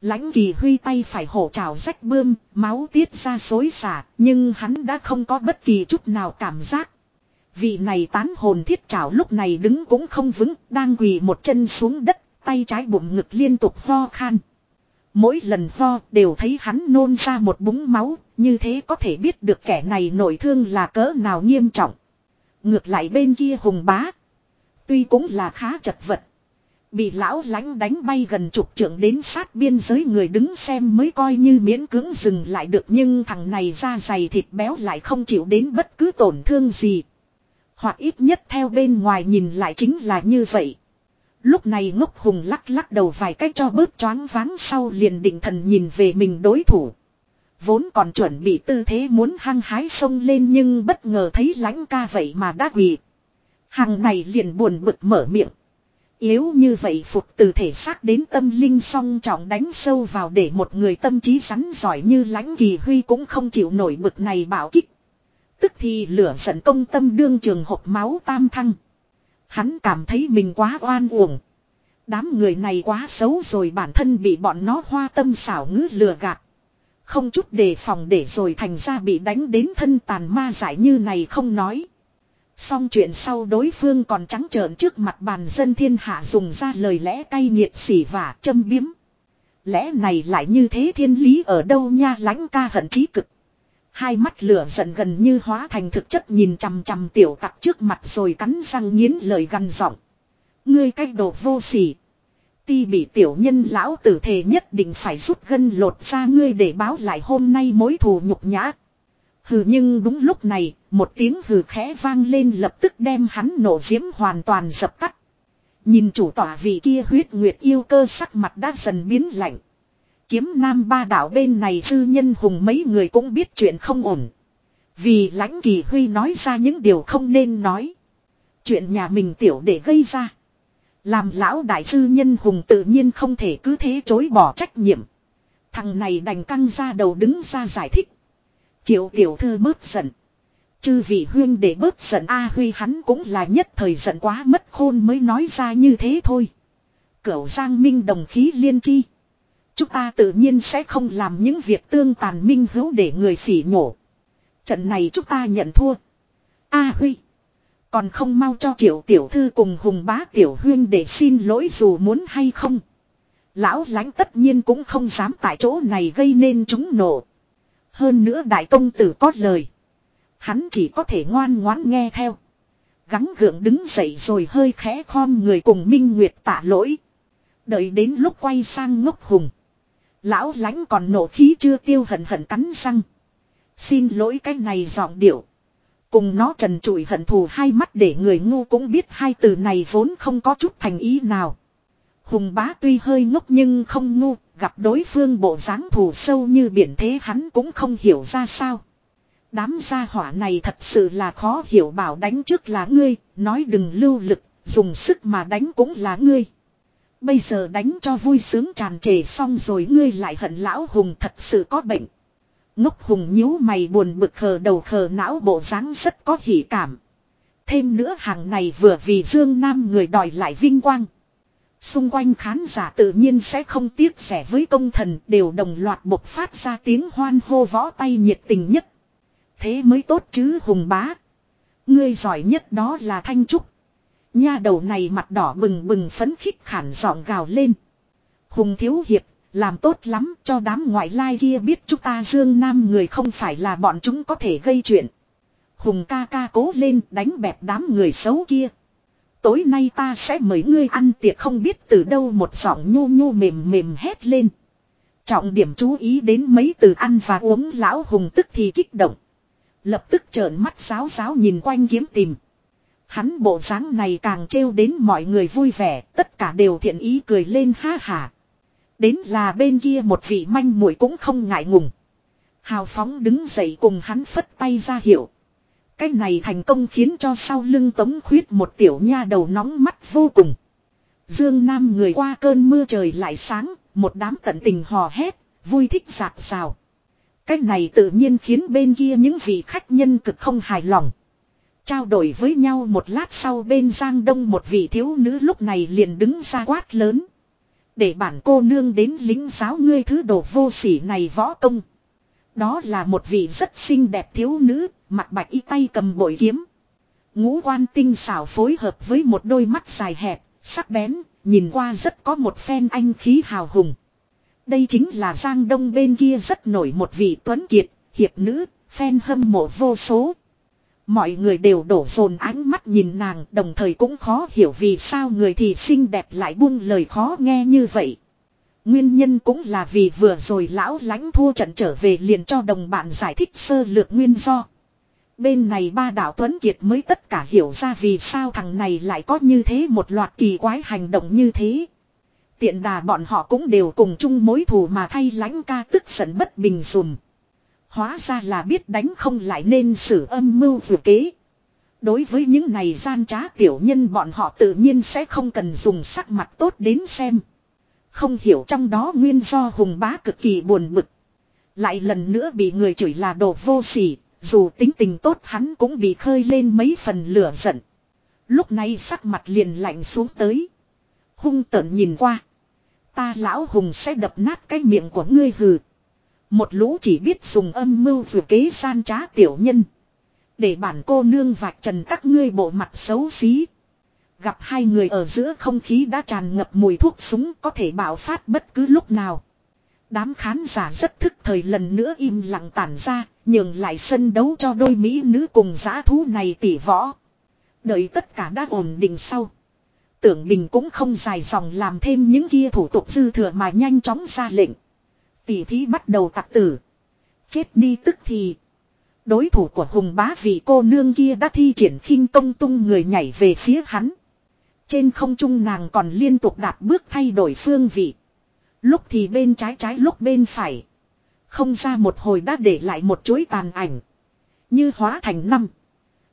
Lãnh kỳ huy tay phải hổ trào rách bươm, máu tiết ra xối xả, nhưng hắn đã không có bất kỳ chút nào cảm giác. Vị này tán hồn thiết trào lúc này đứng cũng không vững, đang quỳ một chân xuống đất, tay trái bụng ngực liên tục ho khan. Mỗi lần ho đều thấy hắn nôn ra một búng máu, như thế có thể biết được kẻ này nội thương là cỡ nào nghiêm trọng. Ngược lại bên kia hùng bá. Tuy cũng là khá chật vật. Bị lão lánh đánh bay gần chục trượng đến sát biên giới người đứng xem mới coi như miễn cưỡng dừng lại được nhưng thằng này da dày thịt béo lại không chịu đến bất cứ tổn thương gì. Hoặc ít nhất theo bên ngoài nhìn lại chính là như vậy. Lúc này ngốc hùng lắc lắc đầu vài cách cho bớt choáng váng sau liền định thần nhìn về mình đối thủ. Vốn còn chuẩn bị tư thế muốn hăng hái sông lên nhưng bất ngờ thấy lãnh ca vậy mà đã quỳ. Hàng này liền buồn bực mở miệng. Yếu như vậy phục từ thể xác đến tâm linh song trọng đánh sâu vào để một người tâm trí rắn giỏi như lãnh kỳ huy cũng không chịu nổi bực này bảo kích. Tức thì lửa giận công tâm đương trường hộp máu tam thăng. Hắn cảm thấy mình quá oan uổng. Đám người này quá xấu rồi bản thân bị bọn nó hoa tâm xảo ngữ lừa gạt. Không chút đề phòng để rồi thành ra bị đánh đến thân tàn ma giải như này không nói. Xong chuyện sau đối phương còn trắng trợn trước mặt bàn dân thiên hạ dùng ra lời lẽ cay nghiệt xỉ và châm biếm. Lẽ này lại như thế thiên lý ở đâu nha lãnh ca hận chí cực. Hai mắt lửa giận gần như hóa thành thực chất nhìn chằm chằm tiểu tặc trước mặt rồi cắn răng nghiến lời gằn giọng. Ngươi cách đồ vô sỉ. Ti bị tiểu nhân lão tử thề nhất định phải rút gân lột ra ngươi để báo lại hôm nay mối thù nhục nhã. Hừ nhưng đúng lúc này, một tiếng hừ khẽ vang lên lập tức đem hắn nổ diễm hoàn toàn dập tắt. Nhìn chủ tỏa vị kia huyết nguyệt yêu cơ sắc mặt đã dần biến lạnh. Kiếm nam ba đảo bên này sư nhân hùng mấy người cũng biết chuyện không ổn. Vì lãnh kỳ huy nói ra những điều không nên nói. Chuyện nhà mình tiểu để gây ra. Làm lão đại sư nhân hùng tự nhiên không thể cứ thế chối bỏ trách nhiệm. Thằng này đành căng ra đầu đứng ra giải thích. Triệu tiểu thư bớt giận. Chư vị huyên để bớt giận A Huy hắn cũng là nhất thời giận quá mất khôn mới nói ra như thế thôi. Cửu Giang Minh đồng khí liên chi. Chúng ta tự nhiên sẽ không làm những việc tương tàn minh hữu để người phỉ nhổ. Trận này chúng ta nhận thua. A Huy. Còn không mau cho triệu tiểu thư cùng hùng bá tiểu huyên để xin lỗi dù muốn hay không. Lão lánh tất nhiên cũng không dám tại chỗ này gây nên chúng nổ. Hơn nữa đại công tử có lời. Hắn chỉ có thể ngoan ngoãn nghe theo. Gắng gượng đứng dậy rồi hơi khẽ khom người cùng Minh Nguyệt tạ lỗi. Đợi đến lúc quay sang ngốc hùng. Lão lánh còn nổ khí chưa tiêu hận hận cắn răng. Xin lỗi cái này giọng điệu. Cùng nó trần trụi hận thù hai mắt để người ngu cũng biết hai từ này vốn không có chút thành ý nào. Hùng bá tuy hơi ngốc nhưng không ngu, gặp đối phương bộ dáng thù sâu như biển thế hắn cũng không hiểu ra sao. Đám gia hỏa này thật sự là khó hiểu bảo đánh trước là ngươi, nói đừng lưu lực, dùng sức mà đánh cũng là ngươi. Bây giờ đánh cho vui sướng tràn trề xong rồi ngươi lại hận lão hùng thật sự có bệnh. Ngốc hùng nhíu mày buồn bực khờ đầu khờ não bộ dáng rất có hỉ cảm. Thêm nữa hàng này vừa vì Dương Nam người đòi lại vinh quang. Xung quanh khán giả tự nhiên sẽ không tiếc rẻ với công thần đều đồng loạt bộc phát ra tiếng hoan hô võ tay nhiệt tình nhất. Thế mới tốt chứ hùng bá. Ngươi giỏi nhất đó là thanh trúc. Nha đầu này mặt đỏ bừng bừng phấn khích khản giọng gào lên. Hùng thiếu hiệp, làm tốt lắm cho đám ngoại lai kia biết chúng ta dương nam người không phải là bọn chúng có thể gây chuyện. Hùng ca ca cố lên đánh bẹp đám người xấu kia. Tối nay ta sẽ mời ngươi ăn tiệc không biết từ đâu một giọng nhu nhu mềm mềm hét lên. Trọng điểm chú ý đến mấy từ ăn và uống lão hùng tức thì kích động. Lập tức trợn mắt giáo giáo nhìn quanh kiếm tìm. Hắn bộ dáng này càng trêu đến mọi người vui vẻ, tất cả đều thiện ý cười lên ha hà. Đến là bên kia một vị manh muội cũng không ngại ngùng. Hào phóng đứng dậy cùng hắn phất tay ra hiệu. Cái này thành công khiến cho sau lưng tống khuyết một tiểu nha đầu nóng mắt vô cùng. Dương Nam người qua cơn mưa trời lại sáng, một đám tận tình hò hét, vui thích giạt rào. Cái này tự nhiên khiến bên kia những vị khách nhân cực không hài lòng. Trao đổi với nhau một lát sau bên Giang Đông một vị thiếu nữ lúc này liền đứng ra quát lớn. Để bản cô nương đến lính giáo ngươi thứ đồ vô sỉ này võ công. Đó là một vị rất xinh đẹp thiếu nữ, mặt bạch y tay cầm bội kiếm. Ngũ quan tinh xảo phối hợp với một đôi mắt dài hẹp, sắc bén, nhìn qua rất có một phen anh khí hào hùng. Đây chính là Giang Đông bên kia rất nổi một vị tuấn kiệt, hiệp nữ, phen hâm mộ vô số. Mọi người đều đổ dồn ánh mắt nhìn nàng, đồng thời cũng khó hiểu vì sao người thì xinh đẹp lại buông lời khó nghe như vậy. Nguyên nhân cũng là vì vừa rồi lão lãnh thua trận trở về liền cho đồng bạn giải thích sơ lược nguyên do. Bên này ba đạo Tuấn Kiệt mới tất cả hiểu ra vì sao thằng này lại có như thế một loạt kỳ quái hành động như thế. Tiện đà bọn họ cũng đều cùng chung mối thù mà thay lãnh ca tức giận bất bình dùm. Hóa ra là biết đánh không lại nên sử âm mưu vừa kế. Đối với những này gian trá tiểu nhân bọn họ tự nhiên sẽ không cần dùng sắc mặt tốt đến xem. Không hiểu trong đó nguyên do hùng bá cực kỳ buồn bực. Lại lần nữa bị người chửi là đồ vô sỉ, dù tính tình tốt hắn cũng bị khơi lên mấy phần lửa giận. Lúc này sắc mặt liền lạnh xuống tới. Hung tợn nhìn qua. Ta lão hùng sẽ đập nát cái miệng của ngươi hừ. Một lũ chỉ biết dùng âm mưu vừa kế gian trá tiểu nhân. Để bản cô nương vạch trần các ngươi bộ mặt xấu xí. Gặp hai người ở giữa không khí đã tràn ngập mùi thuốc súng có thể bạo phát bất cứ lúc nào. Đám khán giả rất thức thời lần nữa im lặng tản ra, nhường lại sân đấu cho đôi mỹ nữ cùng giã thú này tỉ võ. Đợi tất cả đã ổn định sau. Tưởng Bình cũng không dài dòng làm thêm những kia thủ tục dư thừa mà nhanh chóng ra lệnh. Tỷ thí bắt đầu tặc tử. Chết đi tức thì. Đối thủ của hùng bá vị cô nương kia đã thi triển khinh công tung người nhảy về phía hắn. Trên không trung nàng còn liên tục đạp bước thay đổi phương vị. Lúc thì bên trái trái lúc bên phải. Không ra một hồi đã để lại một chuỗi tàn ảnh. Như hóa thành năm.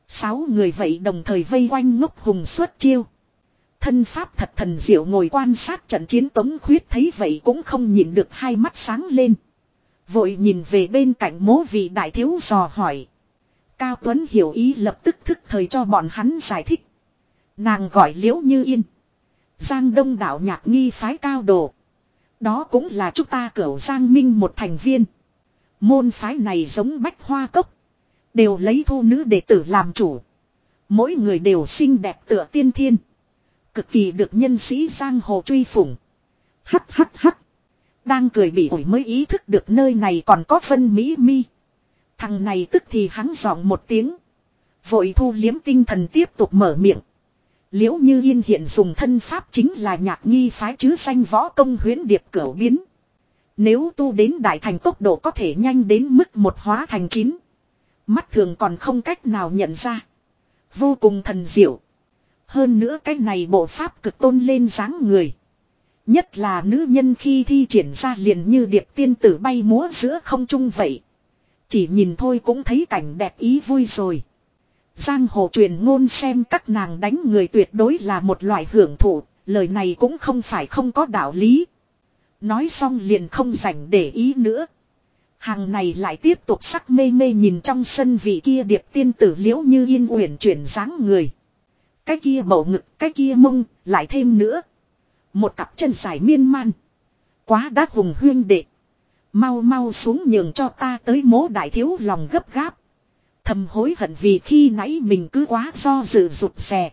Sáu người vậy đồng thời vây quanh ngốc hùng xuất chiêu. Thân pháp thật thần diệu ngồi quan sát trận chiến tống khuyết thấy vậy cũng không nhìn được hai mắt sáng lên. Vội nhìn về bên cạnh mố vị đại thiếu dò hỏi. Cao Tuấn hiểu ý lập tức thức thời cho bọn hắn giải thích. Nàng gọi liễu như yên. Giang đông đảo nhạc nghi phái cao đồ. Đó cũng là chúng ta cửu Giang Minh một thành viên. Môn phái này giống bách hoa cốc. Đều lấy thu nữ đệ tử làm chủ. Mỗi người đều xinh đẹp tựa tiên thiên. Cực kỳ được nhân sĩ giang hồ truy phủng. Hắt hắt hắt. Đang cười bị ổi mới ý thức được nơi này còn có phân mỹ mi. Thằng này tức thì hắn giọng một tiếng. Vội thu liếm tinh thần tiếp tục mở miệng. Liễu như yên hiện dùng thân pháp chính là nhạc nghi phái chứ danh võ công huyến điệp cửu biến. Nếu tu đến đại thành tốc độ có thể nhanh đến mức một hóa thành chín. Mắt thường còn không cách nào nhận ra. Vô cùng thần diệu. Hơn nữa cái này bộ pháp cực tôn lên dáng người. Nhất là nữ nhân khi thi triển ra liền như điệp tiên tử bay múa giữa không trung vậy. Chỉ nhìn thôi cũng thấy cảnh đẹp ý vui rồi. Giang hồ truyền ngôn xem các nàng đánh người tuyệt đối là một loại hưởng thụ, Lời này cũng không phải không có đạo lý. Nói xong liền không rảnh để ý nữa. Hàng này lại tiếp tục sắc mê mê nhìn trong sân vị kia điệp tiên tử liễu như yên uyển chuyển dáng người. Cái kia bầu ngực, cái kia mông, lại thêm nữa. Một cặp chân dài miên man. Quá đát hùng huyên đệ. Mau mau xuống nhường cho ta tới mố đại thiếu lòng gấp gáp. Thầm hối hận vì khi nãy mình cứ quá do dự rụt rè.